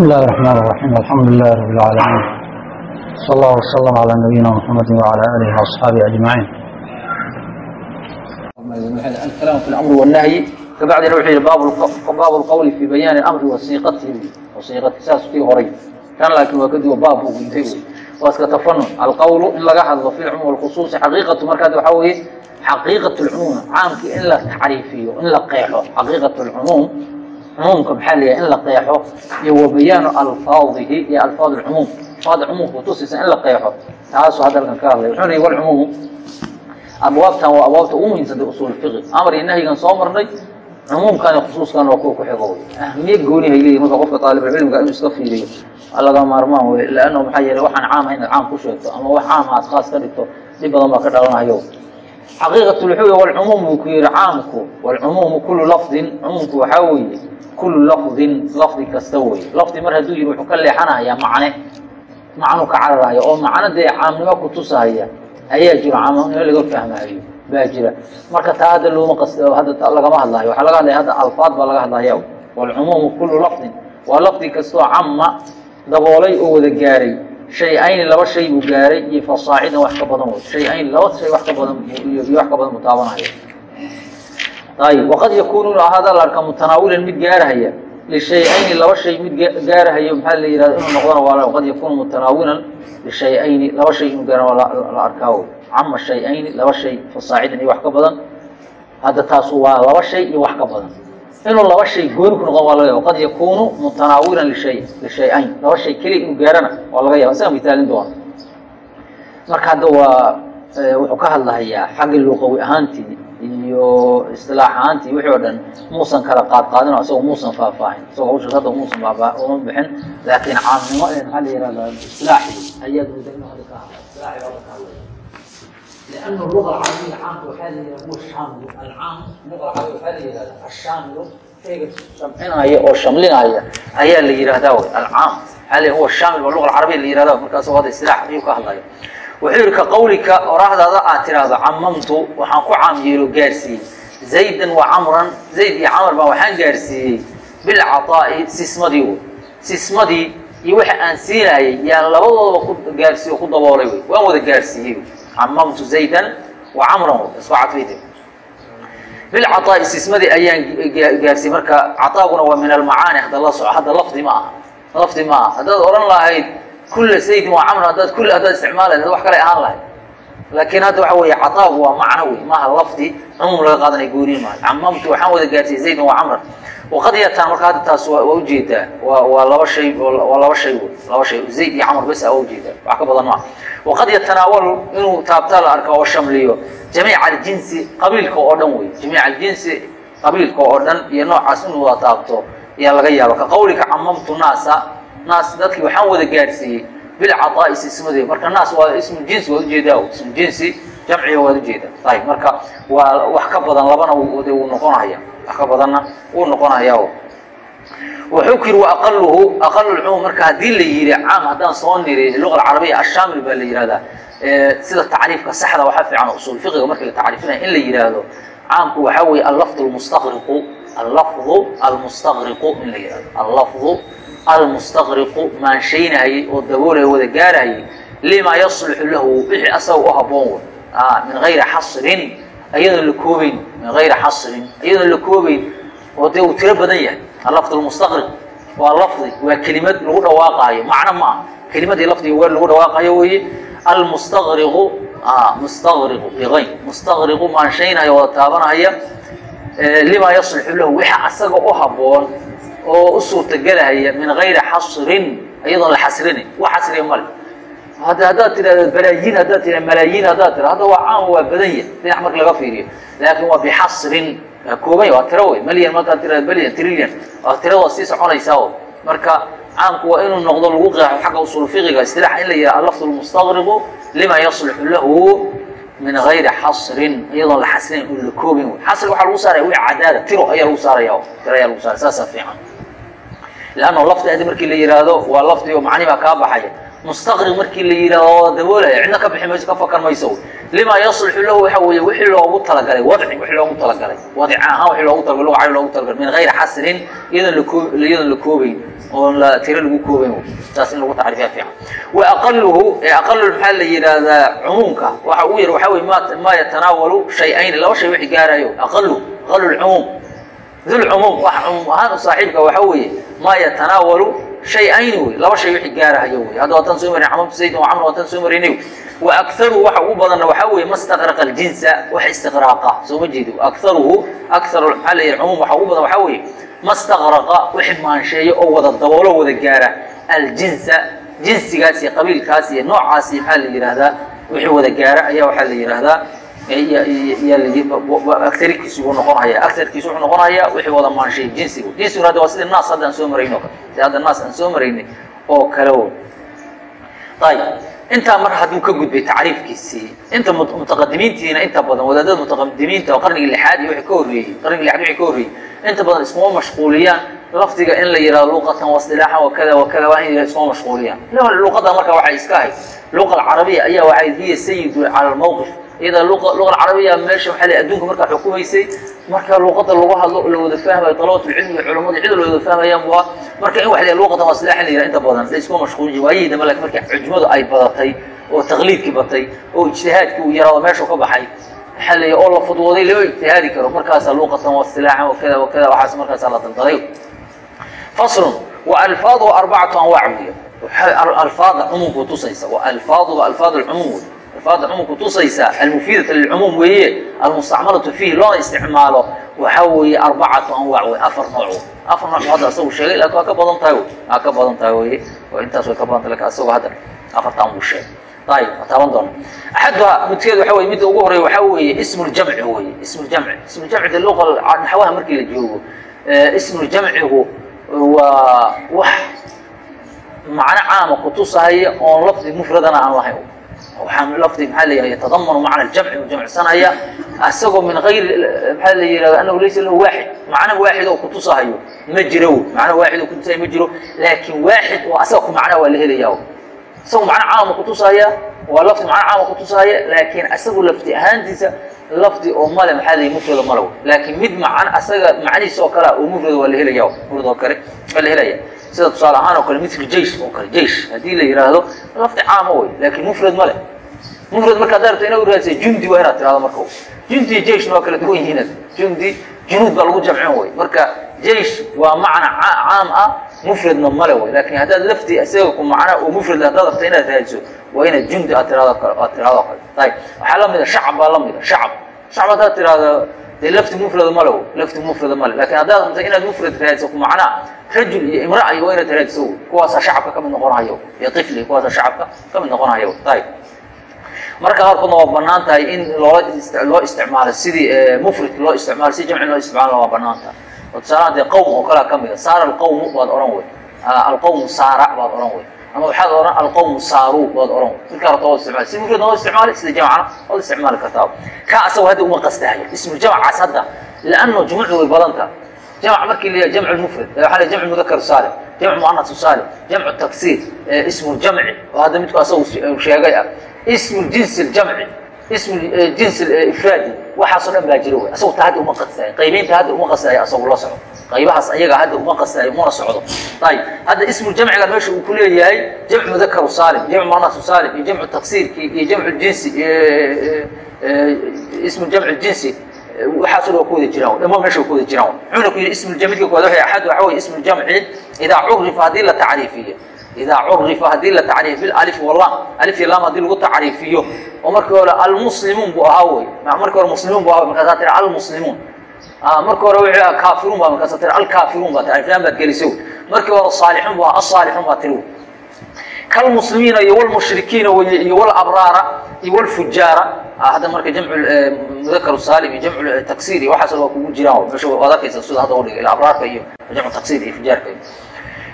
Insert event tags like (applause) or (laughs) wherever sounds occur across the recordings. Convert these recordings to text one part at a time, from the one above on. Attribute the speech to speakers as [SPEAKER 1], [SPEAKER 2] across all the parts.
[SPEAKER 1] بسم الله الرحمن الرحيم الحمد لله رب العالمين صلى الله وسلم على نبينا محمد وعلى اله واصحابه اجمعين
[SPEAKER 2] الكلام في الامر والنهي kabacdina wuxuu yihi baabu lqawli fi bayaani amri wasiiqatihi wasiiqati saas kii horay kan laakiin waa kaduwa baab uu guntay wey waa iska tafanun alqawlu in laga hadlo fi lcumum walkhusuusi xaqiiqatu markaad waxaa weeye xaqiiqat lcumuum caamkii in cumuumka maxaa la yahay in la qeexo iyo wa bayaanu alfaadihi iyo alfaad lcumuum alfaad cumuumka kutusaysa in la qeexo taasuu hadda halkan ka hadlay wuxuu leeyahy walcumuumu abwaabtan waa abwaabta ugu muhiimsantay usuul fiqi amar iyo nahyigan soo marnay cumuumkan khusuuskan waa kuwa ku xigo wey ahmiye gooni hay leeyihiin marka qofka taalibulcilmiga inuu iska fiiriyo laga maarmaan wey leanno maxaa yeelay waxaan caam ahayn caam ku sheegto ama wax caam aad khaas ka dhigto dhib badan baa ka dhalanayo xaqiiqatu lxuya walcumuum buu ku yihi caamku walcumuumu kullu lafdin cumuumku waxaa weeye kullu lafdin lafdi kasta wey lafdi mar hadduu yihi wuxuu ka leexanayaa macne macnu ka cararaya oo macno dee caamnimo kutusahaya ayaa jiro caamnimo laga fahmaayo baa jira marka taa hadda looma qas hadda lagama hadlayo waxaa laga hadlaya hadda alfaad baa laga hadlaya walcumuumu kullu lafdin waa lafdi kastoo cama daboolay oo wada gaaray shay ayni laba shay buu gaaray iyo fasaacidan wax ka badan wey shay ayni laba shay wax ka badan iyo wax ka badan mutaabanaya ayib waqad yakunu inuu ahaada la arka mutanaawilan mid gaarahaya lishay-ayni laba shay mid gaarahayo maxaa la yihahda inuu noqdona waa qad yakunu mutanaawilan lishay-ayni laba shay inuu gaarana waa la arkaa wey cama shay-ayni laba shay fasaacidan iyo wax ka badan. Hadda taasu waa laba shay iyo wax ka badan. Inuu laba shay gooni ku noqon waa laga yaba qad yakunu mutanaawilan lishay lishay-ayn laba shay keliya inuu gaarana waa laga yaba isaga mitaalin doona marka hadda waa wuxuu ka hadlahayaa xagga luqawi ahaantii iyo isilaax ahaantii wixii o dhan muusan kala qaad qaadin o isagoo muusan faahfaahin isagoo hawshaas hadda muusan faafaa uma bixin laakiin caamnimo ee maxaa la yihahdaa isilaaxi ayaad moodaa inuu hadda ka hadla isilaaxi hadda ka hadlaya لأن اللغة العربية عام وحال هو الشامل العام اللغة العربية وحال هذا الشامل شمعنايا أو شملنايا أيا اللي يرهدا العام هل هو الشامل واللغة العربية اللي يرهدا مركز هذا السلاح wcudurka qawlika oraahdaada aad tiraahdo camamtu waxaan ku caam gaarsiiyey. Zaydan wa camran zayd iyo camar baa waxaan gaarsiiyey bilcaaai sismadii wy sismadii iyo waxa aan siinayay yaa labadoodaba ku gaarsiiyo ku daboolay wy waan wada gaarsiiyey camamtu zaydan wa camran iskucadfayda bilcaaai sismadii ayaan gaarsiiyey. Marka caaaguna waa min almacaani hadda la soco hadda lafdi ma aha. Lafdi ma aha. Haddaad odhan lahayd kulla zaydin waa camran haddaad kull haddaad isticmaalayd wax kale ahaan lahayd laakiin hadda waxa weeye cataagu waa macno wey maaha lafdi cumuum laga qaadanay gooriin maayo camamtu waxaan wada gaarsiiyey zaydan waa camran waqad yataan marka hadda taas waa u jeedaa waa laba shay waa laba shay wey laba shay zayd iyo camar bes a waa u jeedaa wax ka badan maaha waqad yatanaawalu inuu taabtaa la arka oo shamliyo jamiica aljinsi qabiilka oo dhan wey jamiica aljinsi qabiilka oo dhan iyo noocaas inuu wada taabto ayaa laga yaaba ka qawlika camamtu naasa naas dadkii waxaan wada gaarsiiyey bilcaaa'i ismade marka naas waa ismuljinsi waad u jeedaa ismuljinsi jamciga waad u jeedaa ayb marka waa wax ka badan labana de wuu noqonaya. Wax ka badanna wuu noqonaya wuxukir waaqaluhu aqalulcumuum marka haddii la yidhi caam haddaan soo niri luqa alcarabiya ashaamil baa la yihahdaa sida tacriifka saxda waxaa fiican usul fiqiga markii la tacriifinaya in la yidhaahdo caamku waxaa weeye allafdu almustaqriqu allafdu almustaqriqu in la yihahdo allafdu almustaqriqu maanshaynahayay oo daboolaya wada gaarahayay limaa yaslixu lahu wixii asaga u haboon way ah, min hayri xasrin ayadoon la koobayn min hayri xasrin ayadoon la koobayn oo dee uu tiro badan yahay. Alafd almustaqriq waa lafdi waa kelimad lagu dhawaaqaayo. Macno ma ah kelimadii lafdiga waa lagu dhawaaqayo weeye. Almustaqriqu ah, mustaqriqu biay mustaqriqu maanshaynaya wada taabanaya eh, limaa yaslixu lahu wixii asaga u haboon oo u suurtagelahaya min gayri xasrin iyadoon la xasrinin wax xasriya male hadda haddaad tidhahda balaayiin haddaad tira malaayiin haddaad tira hadda waa caam waa badan yahay. Dhinac marka laga fiiriyo. Laakin waa bixasrin waa kooban waa tiro wey malyan markaad tirahda balyan trillion. Waa tirada sii soconaysaa marka caamku waa inuu noqdo lagu qeexo xagga usul fiqiga istilaax in la yidhaha alafd lmustaqriqu lima yaslixu lahu min gayri xasrin iyadoon la xasrin u la koobin wey xasriga waxaa lagu saaraya wi cadaada tiro ayaa lagu saaraya tiro ayaa lagu saaraya saasaa fiican leanna lafdi markii la yihaahdo waa lafdi oo macni baa kaa baxaya mustaqriq markii la yidhahdo daboolaya cidna ka bixi mayso ka fakan mayso lima yaslixu lahu waxa weeye wixii loogu talagalay wadci wixii loogu talagalay wadci ahaan wixii loogu talagalay luga cali loogu talagalay min gayri xasrin iyadoon la koo iyadoon la koobayn oon la tiro lagu koobayn saas in lagu tacriifiya fiican wa aqaluhu aqalu maxaa la yidhaahdaa cumuumka waxa ugu yar waxaa wey ma ma yatanaawalu shay-ayn laba shay wixii gaarayo aqalu aqalu lcumuum dulcumuum wax cumuum ahaan u saaxiibka waxa weeye ma yatanaawalu shay-ayni wey laba shay wixii gaarahayo wey hadda waatan soo marin camamtu zayd wa camr waatan soo marinay wa akharu waxa ugu badanna waxaa weeye ma staqraqa aljinsa wax istiqraaqa soo ma jeedi akharuhu akharu maxaa la yidhi cumuum waxa ugu badan waxaa weeye ma staqraqa wixii maansheeyo oo wada daboolo wada gaara aljinsa jinsigaas iyo qabiilkaas iyo noocaas maxaa la yidhaahdaa wixii wada gaara ayaa waxaa la yidhaahdaa aarkiisu buu noqonaya. Aarkiisu wuxuu noqonayaa wixii wada maanshay jinsigu. Jinsigu hadda waa sida naas hadda aan soo marayno kale sida hadda naas aan soo maraynay oo kale wo ayib. Intaa mar hadduu ka gudbay tacriifkiisii inta mutaqadimiintiina inta badan wadaadada mutaqadimiinta oo qarnigii lixaad iyo wixii ka horreeyey qarnigii lixaad wixii ka horreeyey inta badan iskuma mashquuliyaan. Lafdiga in la yidhahdo luqatan wasilaaxan wakada wakada waa in iskuma mashquuliyaan. Luqada marka waxay iska ahayd. Luqa alcarabiya ayaa waxay hiya sayidu cala almawqif iyada luqa alcarabiya meesha maxaa adduunka markaa xukumaysay. Marka luqada lagu hadlo la wada fahmayo dalabatulcilmiga culamada cid la wada fahmayaan waa marka in la luqatan waa silaaxin la yidhaha inta badan la iskuma mashquulin jirin waayihii dambe laakiin markii cujmadu ay badatay oo taqliidkii batay oo ijtihaadkii uu yaraado meeshu ka baxay maxaa la oo la fudwooday lama ijtihaadi karo. Markaasaa luqatan waa silaaxan wakada wakada waxaas markaasaa la daldaday faslun wa alfaadu arbacatu anwaac weeye alfaada cumuumku tusaysa. Wa alfaaduba alfaad alcumuum wey alfaada cumuumku tusaysa almufiidata lilcumuum weeye almustacmalatu fiihi loona isticmaalo waxaa weeye arbacatu anwaac wey afar nooc afar nooc hadda asagu sheegay laakiin waa ka badan tahay waa ka badan tahay weye oo intaas way ka badan tahay laakiin asagoo hadda afartaan buu sheegay. Ayib waa taaban doona axaduha midkeed waxa weye midda ugu horeya waxaa weeye ismu ljamci weye ismu ljamci ismu ljamci de luqa naxwaha markii la joogo ismu ljamcigu waa wax macno caama kutusahaya oon lafdi mufradana aan lahayn lafdi maxaa la yihah yatadamanu macna aljamci u jamcsanaya asagoo min gayri maxaa la yihahda anahu laysa lahu waaxid macno waaxid oo kutusahayo ma jiro macno waaxid oo kutusahayo ma jiro laakin waaxid oo asaga ku macnaa waa la helaya isagoo macno caama kutusahaya waa lafdi macno caama kutusahaya laakin asagu lafdi ahaantiisa lafdi oo male maxaa la mufrado male laakin mid macan asaga macnihiisa oo kalea oo mufrado waa la helaya mufrad oo kale waa la helaya. Sida tusaale ahaan oo kale mil jeish oo kale jeish haddii la yidhaahdo lafdi caama wey laakin mufrad male mufrad marka haddaa rabto inaad uraadsa jundi waa inaad tirahdo marka jundi jeishna waa kala duwan yihiin jundi junuud baa lagu jamcin wey marka jeish waa macna caam ah mufradna male wey laakin haddaad lafdi isaga ku macna oo mufrad haddaad rabto inaad raadiso waa inaad jundi aad tirahdo aad tirahdo kale ayib waxaa lamida shacab baa lamida shacab. Shacab haddaad tirahdo dee lafti mufrada male lafti mufrada male. Lakin haddaad rabto inaad mufrad raadiso ku macnaa rajul iyo imraa iyo waa inaad raadiso kuwaasaa shacabka ka mid noqonahayo iyo ifli kuwaasaa shacabka ka mid noqonahayo ayib marka qaarkoodna waa bannaan tahay in loo isticmaalo sidii mufrid loo isticmaalo si jamci loo isticmaalo waa bannaan tahay oo tusaalahan dee qowm oo kalea kamida saara alqawmu baad ohan wey alqawmu saara baad ohan wey ama waxaad ohan alqawmu saaru baad ohan wey midkaa rabta waad isticmaali. Si mufrid loo isticmaali sida jamcana waad isticmaali kartaa. Ka asagoo hadda uma qastahayo ismu jamcaas hadda lianno jumuucdu way badanta jamc markii la jamc mufrad la jamc mudakar saalim jamc muanas saalim jamc taksiir ismu jamci oo hadda midku asagu sheegay ah ismu jinsi ljamci ismu jinsi ifraadi waxaasoo dhan baa jira wey asagu ta hadda uma qastaayo qaybeynta hadda uma qastaayo asagu la socdo qaybahaas ayaga hadda uma qastaayo umana socdo ayib hadda ismu jamciga meesha uu ku leeyahay jamc mudakaru saalim jamc muanasu saalim iyo jamcu taksiirki iyo jamcu jinsi ismu jamc jinsi waxaaso dhan waa ku wada jiraan dhamo meesha waa ku wada jiraan muxuuna ku yidhi ismu jamidka koowaad waxa axad waxa weye ismu jamci idaa curifa haddii la tacriifiyo idaa curifa haddii la tacriifiyo alif walam alif iyo lam haddii lagu tacriifiyo oo markii hore almuslimuun buu ahaa wey markii hore muslimuun bu ahaa markaasaa tiri almuslimuun markii hore wuxuu ahaa kaafiruun baa markaasaa tiri alkaafiruun baa tacriifiyaan baad gelisay wey markii hore saalixuun buu ahaa asaalixuun baa tiri wey kalmuslimiina iyo wlmushrikiina weye iyo wlabraara iyo wlfujaara hadda marka jamc mudakar saalim iyo jamc taksiir iyo waxaas waa kugu jiraan meesha waad arkaysa sida hadda udhigay abraarka iyo jamcu taksiir iyo fujaarka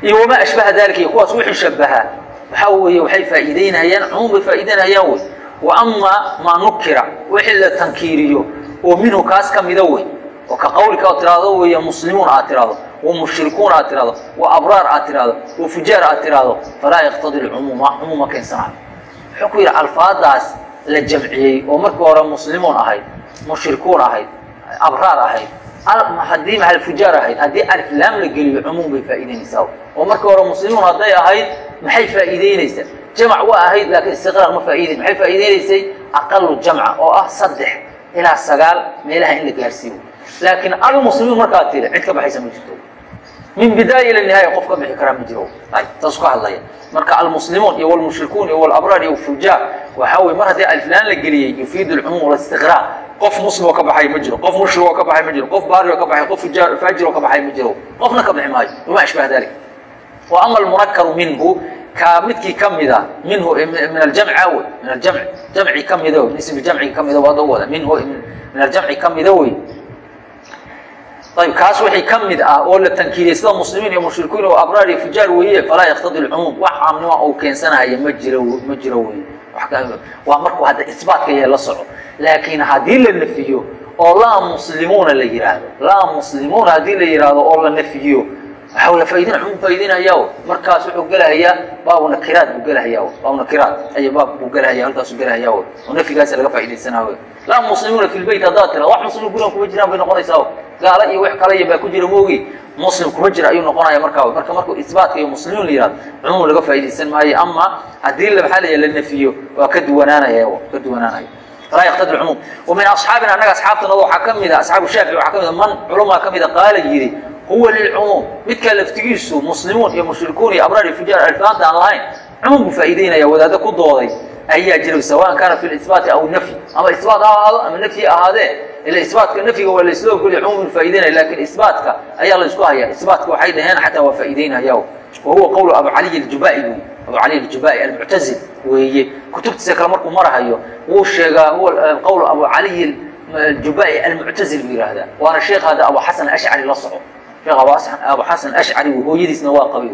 [SPEAKER 2] iyo wamaa ashbaha dalika iyo kuwaas wixii shabahaa waxaa weeye waxay faa'iideynayaan cumuum bay faa'iideynayaan wey wa amaa maa nukira wixii la tankiiriyo oo minhu kaas ka mida wey oo ka qawlika aad tiraahdo weeye muslimuun aad tiraahdo wa mushrikuun aad tiraahdo wa abraar aad tiraahdo wa fujaar aad tiraahdo falaa yaktadi lcumuuma cumuuma keensanayo wuxuu ku yidhi alfaadaas la jamciyey oo markii hore muslimuun ahayd mushrikuun ahayd abraar ahayd haddii mahalfujaar ahayd haddii aliflaam la geliyo cumuum bay faa'iideynaysaa oo marka hore muslimiin hadday ahayd maxay faa'iideynaysaa jamc waa ahayd laakiin istiqraar ma faa'ideyn maxay faa'iideynaysay aqalu jamca oo ah saddex ilaa sagaal meelaha in la gaarsiiyo laakiin almuslimiin markaad tiri cid ka baxaysa ma jirto min bidaaya ila nihaaya qof ka bixi karaa ma jiro taasuu ka hadlaya marka almuslimuun iyo wlmushrikuun iyo wlabraar iyo fujaar waxaa weye mar haddii aliflaan la geliyey yufiidu alcumuum walistiqraar qof muslim oo ka baxay ma jiro qof mushrik oo ka baxay ma jiro qof baari oo ka baxay qof faajir oo ka baxay ma jiro qofna ka bixi maayo wama ashbaha dalik wa ama almunakaru minhu ka midkii ka mida minhu min aljamc awe min aljamc jamci ka mida ismi jamciga ka mida waada wada minhu min aljamci ka mida wey ayb kaas wixii ka mid ah oo la tankiiriyey sida muslimiin iyo mushrikiin oo abraar iyo fujaar weeye falaa yaqtadi lcumuum wax caamnima uu keensanaya ma jiro ma jiro wey waa markuu hadda isbaatka yee la soco laakiin haddii la nefiyo oo laa muslimuuna la yidhaahdo laa muslimuuna haddii la yidhaahdo oo la nefiyo waxa la faidin cumuum faa'iidinayaa markaas wuxuu gelahayaa baabu nakiraad buu gelahayaa baabu nakiraad ay baab buu gelahaya halkaasuu gelahayaa oo nafigaas laga faa'iidaysanaa wey laa muslimuuna fi lbeyt haddaad tira wax muslim gudan kuma jiraan bay noqonaysaa gaala iyo wax kale iyo baa ku jira moogi muslim kuma jira ayuu noqonaya markaa marka markuu isbaatka iyo muslimiin la yihahdo cumuum laga faa'iidaysan maayo ama haddii maxaa la la nefiyo waa ka duwanaanaya ka duwanaanaya falaa yaqtadi lcumuum wa min asxaabina annaga asxaabtanada waxaa ka mid a asxaabu shaafici waxaa ka mid a man culamaa ka mid a qaala yidhi huwa lilcumuum midkaa laftigiisu muslimuun iyo mushrikuun iyo abraar iyo fujaar alfaanta aan lahayn cumuum buu faa'iideynaya wadaaddo ku dooday ayaa jira sawaan kaana fi isbaati aw nafyi ama isbaat ha ahaado ama nafyi ahaadee ila isbaatka nafyiga waa laisla ogoliya cumuum faa'ideynaya laakiin isbaatka ayaa la isku hayaa isbaatka waxay dhaheen xataa waa faa'iideynaya wa huwa qowlu abu caliy aljubai wey abu cali aljubai almuctazil weeye kutubtiisa kale markuu marahayo wuu sheegaa huwa qowlu abu caliy aljubai almuctazil buu yihahdaa waana sheekh hadda abu xasan ashcari la soco sheekh abu xasan ashcari wey hooyadiisna waa qabay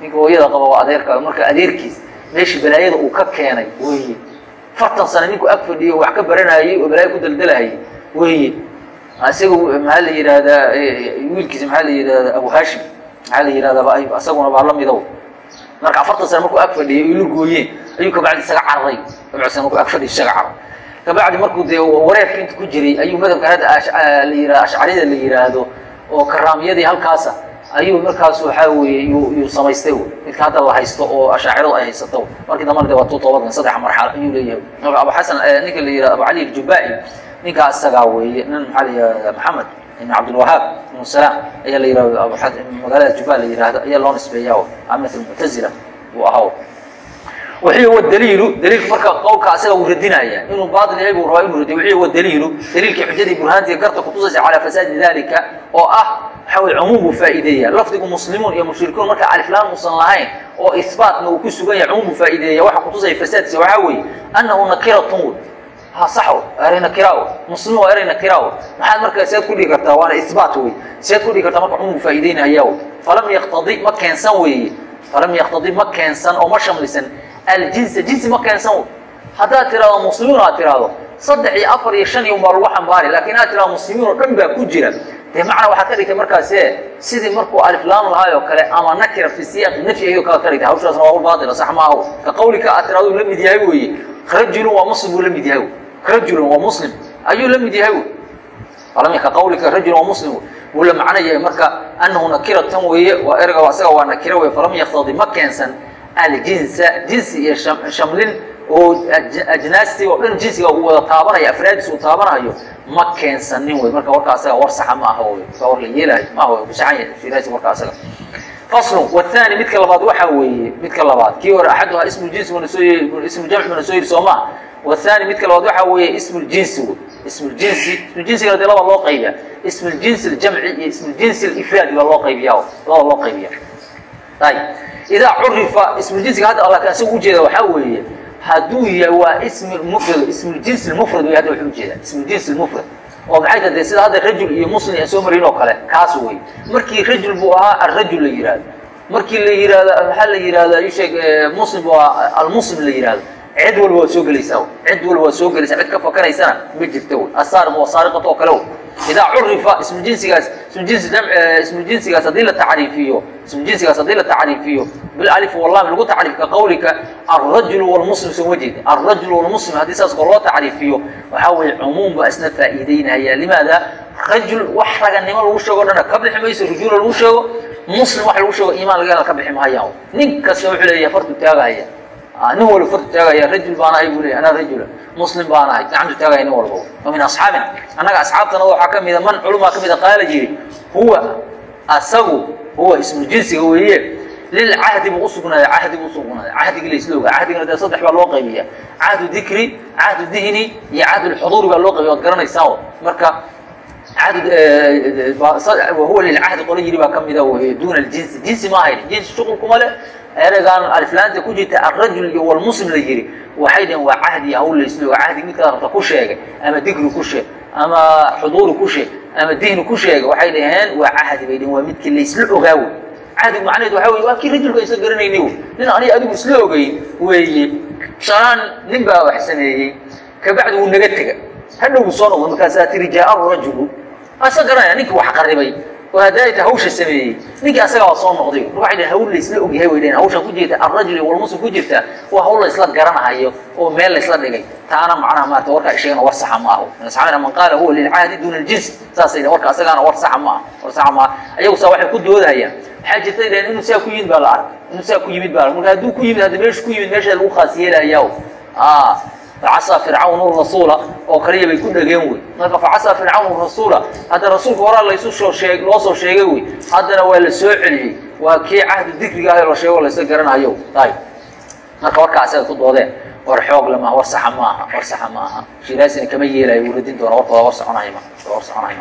[SPEAKER 2] ninka hooyada qaba waa adeerka marka adeerkiis meeshii balaayada uu ka keenay weeye. Fartan sano ninku ag fadhiyo wax ka baranayey oo balaayo ku daldalahayay weeye. Isaga maxaa la yidhaahdaa wiilkiisa maxaa la yidhahdaa abu hashim maxaa la yidhahdaa isaguna baa la midow. Marka afartan sano markuu ag fadhiyay ila gooyeen ayuu kabacdi isaga cararay kabacdi markuu ag fadhiyo isaga carar kabacdi markuu dee wareerka inta ku jiray ayuu madhabka hadda la yihah ashcariyada la yidhaahdo oo karaamiyadii halkaasa ayuu markaas waxaa weeye yuu samaystay midka hadda la haysto oo ashaaciradu ay haysato markii dambana waa tu saddex marxalo ayuu leeyahay. Abu xasan ninka la yihahdo abu cali aljubai ninkaa isagaa weeye nin maxaa la yihahda maxamed ibn cabdilwahaab ibnu salaam ayaa la yihahdo abu magaalada juba la yihahdo ayaa loo nisbeeyaa amat almuctazila buu ahaa wixii huwa daliilu daliilku marka qowlka asaga uu radinaya inuu baatil yahay buu rabaa inuu radiyo wixii huwa daliilu daliilkii xujadii burhaantiga garta kutusaysa calaa fasaadi dalika oo ah waxa weye cumuum buu faa'iideeya lafdigu muslimuun iyo mushrikuun marka aliflaan uusan lahayn oo isbaatna uu ku sugan yahay cumuum buu faa'iideeya waxa kutusaya fasaadkiisa waxaa weeye annahu nakiratun ha sax eray nakira muslim waa eray nakira maxaad marka seed ku dhigi kartaa waana isbaat wey seed ku dhigi kartaa marka cumuum buu faa'iideynaya falam yaqtadi ma keensan weeye falam yaqtadi ma keensan oo ma shamlisan aljinsa jinsi ma keensan wey haddaad tiraahdo muslimiin aad tiraahdo saddex iyo afar iyo shan iyo unbaa lagu xambaari laakiin aad tiraahdo muslimiin oo dhan baa ku jira dee macna waxaad ka dhigtay markaase sidii markuu aliflaan lahaay oo kale ama nakira fi siyaaqi nafyi ayuu kala ka dhigtay hawshaasna waa baatila sax maaha ka qawlika aad tiraahdo uu la mid yahay weeye rajulun waa muslim buu la mid yahay rajulun waa muslim ayuu la mid yahay ka qawlika rajulun waa muslim wuu la macno yahay marka annahu nakiratan weeye waa erga isaga waa nakira weye falam yaktadi ma keensan aljinsa jinsi iyo shamlin oo ajnaastii oo dhan jinsiga uu wada taabanayo afraadiis uu taabanayo ma keensanin wey. Marka warka asaga war saxa ma aha wey. Ka war la yeelayo ma aha ku saxan yahay warka asaga. Faslu wathani midka labaad waxaa weeye midka labaad. Kii hore axaduhaa ismu jinsi mana soo yiri ismu jamci mana soo yiri soo maha wathani midka labaad waxaa weeye ismu ljinsi wey. Ismu ljinsi ismu jinsigana dee laba loo qaybiya ismu ljinsi aljamci iyo ismu ljinsi alifraadi baa loo qaybiya laba loo qaybiya ayib idaa curifa ismuljinsiga hadda alla kan isagu ujeeda waxaa weeye hadduu yahay waa ismi mufrad ismuljins mufrad wey hadda wuxuu ujeeda ismuljins mufrad oo maxay tahay de sida hadda rajul iyo muslim aan soo marin oo kale kaas wey markii rajul buu ahaa alrajul la yihahdo markii la yihahdo maxaa la yihahda isheeg muslim buu ahaa almuslim la yihahdo cid walba waad soo gelaysaa cid walba waad soo gelaysaa. Cid ka fakanaysana ma jirta wey asaariq waa saariqat oo kale wey idaa curifa ismu jinsigaas ismu jinsi ismu jinsigaas haddii la tacriifiyo ismu jinsigaas haddii la tacriifiyo bilalif wallahi lagu tacriif ka qawlika alrajulu walmuslim soo wajeed alrajulu walmuslim haddii saas koo loo tacriifiyo waxaa weeye cumuum baa isna faa'iideynaya limaada rajul wax raganimo lagu sheego dhana ka bixi mayso rujula lagu sheego muslim wax lagu sheego iimaan laga ka bixi maayaan nin kasta wuxuu leeyahay fartu taagahaya nin walba fartu taagaya rajul baan ahay buu leeyahy anaa rajula muslim baan ahay gacanta taagaya nin walba wa min asxaabina annaga asxaabtana waxaa ka mida man culumaa ka mida qaala jiri huwa asagu huwa ismu jinsiga weeye lilcahdi buu usugnaaday cahdi buu usugnaaday cahdigii la isla ogaa cahdigana dee saddex baa loo qaybiya cahdu dikri cahdu dihni iyo cahdu lxuduuri baa loo qaybiya waad garanaysaa marka huwa lilcahdi qolo yiri baa ka mida wey duuna ljinsi jinsi ma ahayn jinsi shuqul kuma le eregaan aliflaanta ku jirta alrajul iyo walmuslim la yiri waxay dhaheen waa cahdi hawl la isla ogaa cahdi midkaa rabta ku sheegay ama dikri ku sheeg ama xuduuri ku sheeg ama dihni ku sheegay waxay dhaheen waa cahdi bay dhaheen waa midkii la isla ogaa wey cahdigu macnaheed waxa wey waa kii rajulka aysan garanayni w nin aniga adigu isla ogeyn weeye shalaan nin baa wax sameeyey kabacdi wuu naga tega hadhow soo noqdo markaasaa tiri jaa rajulu asa garanaya ninkii wax qaribay oo haddaayta hawsha sameeyey ninkii asagaa waa soo noqday waxay dhaheen hawl la isla ogyahay way dhaheen hawshan ku jirta alrajul iyo walmuslim ku jirta waa hawl la isla garanahayo oo meel la isla dhigay taana macnaha maarata warkaa sheegana war saxa ma aho min asxaabina man qaala huwa lilcahdi duuna aljins saasay warka asagaana war saxa ma aha war saxa ma aha ayagu saa waxay ku doodahayaan waxaa jirtay dhaheen inuu saa ku yimid baa la arkay inuu saa ku yimid baa marka hadduu ku yimid hadda meesha ku yimid meesha lagu khaas yeelayaa facasaa fircawn rasuula oo kaliya bay ku dhegeen wey marka facasaa fircawn rasuula hadda rasuulka horaa laysu loo soo sheegay wey haddana waa la soo celiyey waa kii cahdu dikriga ah la sheego laysa garanayo marka warkaa asaga ku doodeen war xoog lama war saxa ma aha war saxa ma aha shiraasina kama yeelayo wuu radin doona warkooda war soconaya ma war soconaya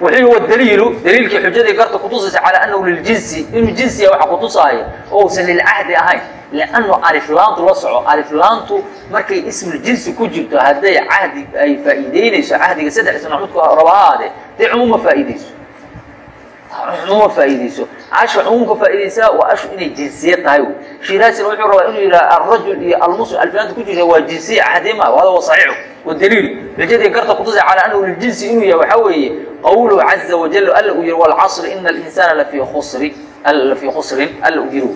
[SPEAKER 2] daliilu daliilkii xujadii garta kutusaysa calaa anahu liljinsi inuu jinsiya waxa kutusaayo oo uusan lilcahdi ahayn liannu aliflaantu la soco aliflaantu markay ismuljinsi ku jirto hadday cahdi ay faa'iideynayso cahdiga saddex isna midku raba ha ahaadee dee cumuuma faa'iideyso cumuuma faa'iideyso. Asha cumuumka faa'iideysaa waa ashu inay jinsiye tahay. Shiraasina wuxuu rabaa inuu yidhaha alrajul iyo almuslim aliflaanta ku jirta waa jinsiya cahdi ma hada waa saxiixu wadaliilu xujadii garta kutusay calaa anahu liljinsi inuu yahay waxaa weeye qawluhu caza wajal alla uu yihi walcasri ina alinsana lafii khusri lafii khusrin alla uu yiri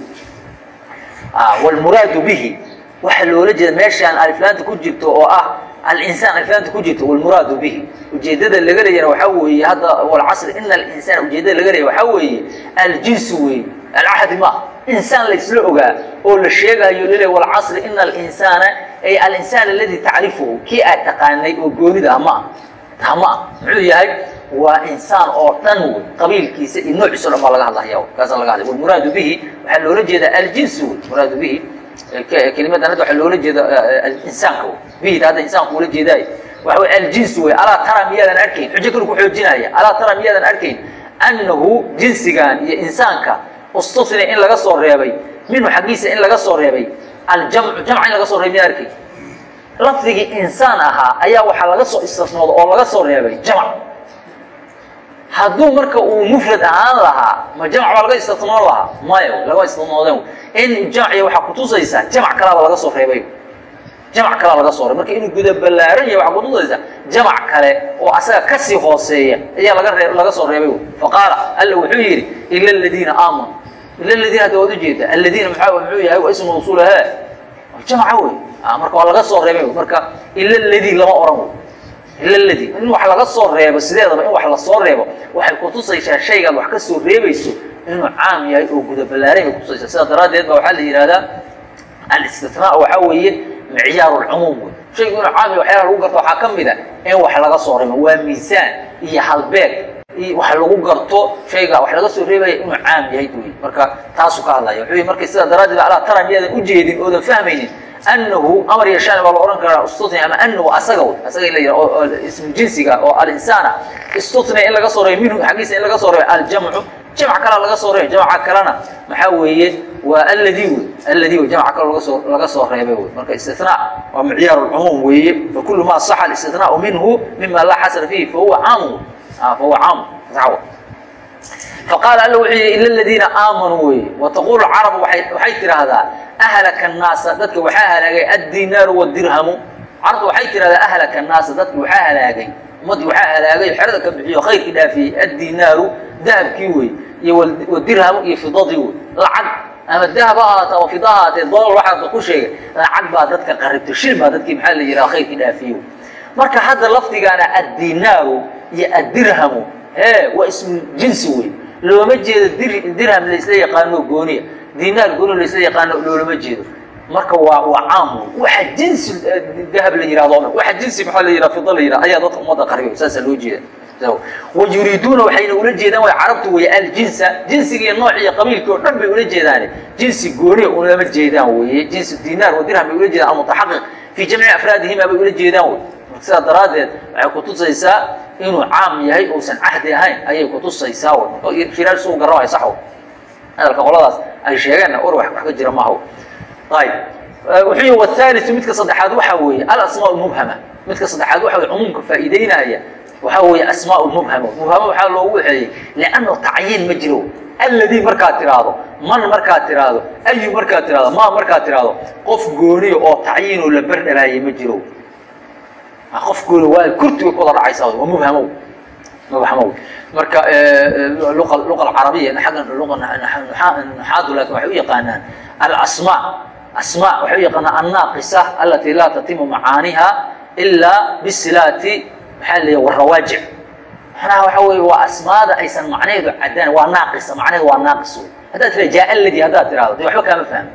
[SPEAKER 2] wlmuraadu bihi waxaa loola jeeda meeshaan aliflaanta ku jirto oo ah alinsaan aliflaanta ku jirto wlmuraadu bihi. Ujeedada laga leeyana waxaa weeye hadda walcasri ina alinsana ujeedada laga leeya waxaa weeye aljinsu weeye alcahdi ma insaan laysla ogaa oo la sheegayo lele walcasri ina alinsaana ay alinsaan aladi tacrifuhu kii aad taqaanay oo goonida ah ma ah ma ah muxuu yahay waa insaan oo dhan wey qabiilkiisa iyo noociisa o dhan baa laga hadlaya kaasa laga hadlay. Walmuraadu bihi waxaa loola jeeda aljinsi wey muraadu bihi kelimadan hadda waxaa loola jeeda insaanka wey bihida hadda insaanku ula jeedaayo waxa wey aljinsi wey alaa tara miyaadan arkayn? Xujo kale ku xoojinaya alaa tara miyaadan arkayn? Annahu jinsigan iyo insaanka ustusina in laga soo reebay minhu xaggiisa in laga soo reebay aljamcu jamca in laga soo reebay miyaa arkay lafdigii insaan ahaa ayaa waxaa laga soo istisnooda oo laga soo reebay jamc hadduu marka uu mufrad ahaan lahaa ma jamc baa laga istisnoon lahaa? Maya laga istisnoodeen in jamciya waxaa kutusaysaa jamc kalaaba laga soo reebay. Jamc kalaa laga soo reebay. Marka inuu guda ballaaran yahay waxaa kutusaysaa jamc kale oo asaga ka sii hooseeya ayaa laga laga soo reebay. Faqaala alla wuxuu yidhi ila aladiina aamanu. Ila aladiina hadda waad ujeeda aladiina maxaa muxuu yahay waa ismu mawsuul he jamca wey marka waa laga soo reebay. Marka ila ladii lama oran wey ila ladii. In wax laga soo reebo sideedaba in wax la soo reebo waxay kutusaysaa shaygaad wax ka soo reebayso inuu caam yahay oo guda ballaaran bay kutusaysaa sidaa daraaddeed ba waxaa la yihahdaa alistinaa waxaa weeye micyaar lcumuum wey shaygu inuu caam yahay waxyaalaha lagu garto waxaa ka mid a in wax laga soo reebo. Waa miisaan iyo halbeeg wax lagu garto shayga wax laga soo reebaya inuu caam yahay wey marka taasuu ka hadlaya wuxuu yihi marka sidaa daraaddeed alaa tara miyaadan ujeedin oodan fahmaynin anahu amar iyo shan baa la ohan karaa istutni ama anahu asaga asaga in la yidhaha oo ismu jinsiga oo alinsana istutni in laga soo reebo minhu xaggiisa in laga soo reebo aljamcu jamc kalaa laga soo reebay jamca kalena maxaa weeye waa alladii wey alladii wey jamca kale lagasoo laga soo reebay wey marka istinaa waa micyaar lcumuum weeye fakulu ma saxa alistinaau minhu mima laa xasra fiihi fahuwa caamu fahuwa caamu sawa faqaala alla wuxuu yihi ila aladiina aamanuu weye wataqulu carabu waxay tidhaahdaa ahlaka annaasa dadka waxaa halaagay addinaaru wadirhamu carabtu waxay tidhahdaa ahlaka annaasa dadka waxaa halaagay ummaddii waxaa halaagay xerada ka bixiyo khayrkii dhaafiyey addinaaru dahabkii wey iyo wadirhamu iyo fidadii wey lacag ama dahab ha ahaata ama fida ha ahaatee dolar waxaa ku sheegay lacag baa dadka qaribtay shil baa dadkii maxaa la yidhaha khayrkii dhaafiyey marka hadda lafdigaana addinaaru iyo addirhamu e waa ismu jinsi wey looma jeedo dirham laysla yaqaano gooniya. Dinaar gooni laysla yaqaano loolama jeedo. Marka waa waa caam wey waxa jinsi dahab la yihahdo dhan waxa jinsi maxaa la yihah fida la yihah ayaa dadka ummadda qaribay saasaa loo jeeda wayuriiduuna waxayna ula jeedaan way carabtu wey aljinsa jinsiga iyo nooc iyo qabiilkii oo dhan bay ula jeedaane. Jinsi gooniya ulama jeedaan weye jinsi dinaar wa dirham bay ula jeedaan almutaxaqiq fii jamci afraadihima bay ula jeedaan wey sidaa daraaddeed waxay kutusaysaa inuu caam yahay uusan cahdi ahayn ayay kutusaysaa wey firaal suu garabay sax wey hadalka qoladaas ay sheegeenna war wax ka jira maaha. Ayb. Wuxuu yihi wathaliu midka saddexaad waxa weeye alasmaa mubhama. Midka saddexaad waxa wey cumuumka faa'iideynaya waxaa weeye asmaa mubhama. Mubhama waxaa loogu waxeeyey liannahu tacyiin ma jiro. Alladii markaad tiraahdo man markaad tiraahdo ayu markaad tiraahdo ma markaad tiraahdo qof gooniyo oo tacyiinoo la berdhalaayay ma jiro qof gooni waa kurtiga ku wada dhacaysa waa mubhamow mubhamow marka luqa alcarabiya luqa nuxaadu laakin waxay u yaqaanaan alasmaa asmaa waxay u yaqaanaan annaaqisa alati laa tatimu macaaniha ilaa bisilaati maxaa la warawaajic macnaha waxa wey waa asmaada aysan macnaheedu caddaan waa naaqisa macnaheedu waa naaqis. Wey haddaad tira jaa aladi haddaad tirahdo de waxba kaama fahmi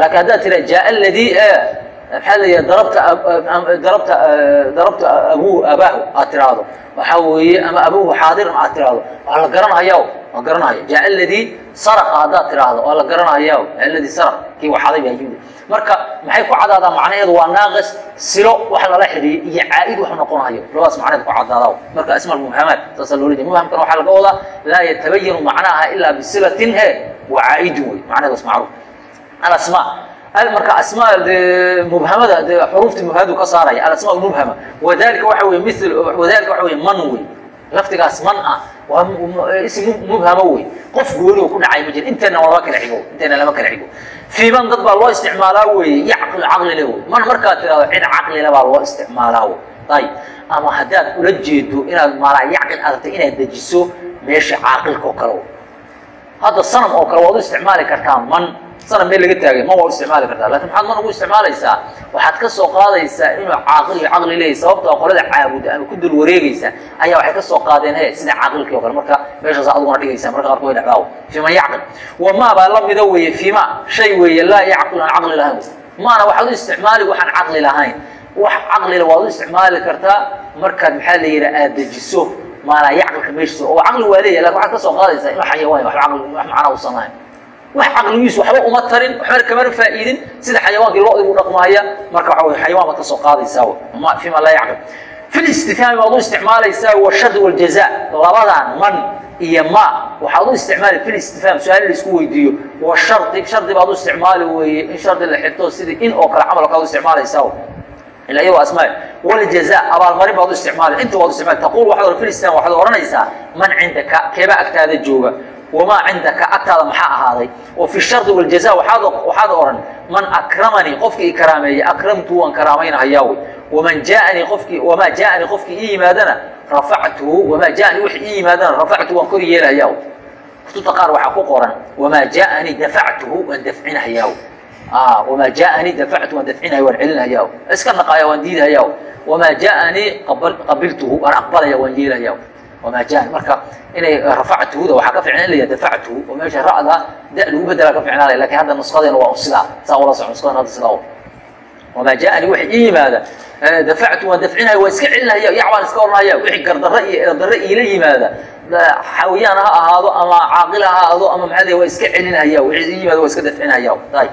[SPEAKER 2] laakin haddaad tira jaa aladi maxaa la darabta darabta darabta abu abaahu aad tiraahdo. Waxaa weeye ama abuhu xaadiran aad tiraahdo. Waa la garanhaya waa garanhaya jaa aladi sarqa haddaad tiraahdo waa la garanhaya aladi sarq kii waxaday baa yimid. Marka maxay ku cadaadaa macnaheedu waa naaqis silo wax lala xidhiiyo iyo caa'id wax noqonayo. Labadaas macnaheed ku cadaadaa marka asma mubhamaat saasaa loola jeeda mubhamkana waxaa laga wadaa laa yatabayanu macnaha ilaa bisilatin he wa caa'idin wey. Macnaheedas macruuf. Alasmaa marka asmaa de mubhamada de xuruufta mubhamadu ka saaraya alasmaa mubhama wadalika waxa wey mil wadalika waxa wey man wey lafdigaas man ah waa ism mubhamo wey qof gooni oo ku dhacay ma jira inteena lama kala xigo inteena lama kala xigo fiiman dad baa loo isticmaalaa weeye yacqil caqlile wey man markaad tirahdo cid caqlile baa loo isticmaalaa wey ayib ama haddaad ula jeedo inaad maalaa yacqil aragtay inaad dejiso meesha caaqilka oo kale hadda sanam oo kale waad u isticmaali kartaa man sanam meel laga taagay man waa isticmaali kartaa. Lakin maxaad man ugu isticmaalaysaa waxaad ka soo qaadaysaa inuu caaqil iyo caqli leeyahy sababtoo qolada caabuda ama ku dul wareegaysa ayaa waxay ka soo qaadeen he sida caaqilkii o kale. Marka meeshaas aduguna dhigaysa marka qaarkood dhacdaawo fiima yacqil. Wamaa baa la mida weeye fiima shay weeye laa yacqil aan caqli lahayn. Maana waxaad u isticmaali waxaan caqli lahayn. Wax caqlila waad u isticmaali kartaa markaad maxaa la yidhaha aad dejiso maanaa yacqilka meeshiisa oo caqli waa leeyahy laakiin waxaad ka soo qaadaysaa inuu xayawaan wax caqli wax macnaa usan lahayn wax caqligiisu waxba uma tarin waxbana kamana faa'iidin. Sida xayawaankii lo igu dhaqmaaya marka waxa wey xayawaan baad ka soo qaadaysaa. Fima laa yacqil fi listifhaami waad u isticmaalaysaa washard waljaza labadan man iyo ma waxaad u isticmaali fi listifhaam su'aal la isku weydiiyo. Washardi shardi baad u isticmaali weeye in shardi la xirto sidii in oo kale camalkaad u isticmaalaysaa. Ila iyagoo asmaa waljaza abaalmarin baad u isticmaali inta waad u isticmaali taqul waxaad fi listifhaam waxaad odhanaysaa man cindaka keebaa agtaada jooga wamaa cindaka agtaada maxaa ahaaday oo fi shardi waljaza waxaad odhan man akramanii qofkii i karaameeye akramtu waan karaamaynahayaa waman jaaanii qofkii wamaa jaaanii qofkii ii yimaadana rafactuhu wamaa jaaanii wixii ii yimaadana rafactu waan kor yeelahayaa kutubta qaar waxaa ku qoran wamaa jaaanii dafactuhu waan dafcinahayaa wamaa jaaanii dafactu waan dafcinaya waan celinhayaa iska naqaaya waan diidhayaa wamaa jaaanii qabiltuhu waan aqbalaya waan yeelhayaa wamaa jaaani marka inay rafactuhuda waxaa ka ficnaan laya dafactuhu oo meesha ra'da da lagu bedelaa ka ficnaanaya laakiin hadda nusqadeena waa sidaa saa ula soco nusqaden hadda sidaa wamaa jaaanii wixii ii yimaada dafactu waan dafcinaya waan iska celinhaya yac baan iska oranhaya wixii gardarre iyo eedarre iila yimaada xawiyaan ha ahaado ama caaqil ha ahaado ama maxaa waa iska celinhaya wixii ii yimaada waa iska dafcinhaya ayib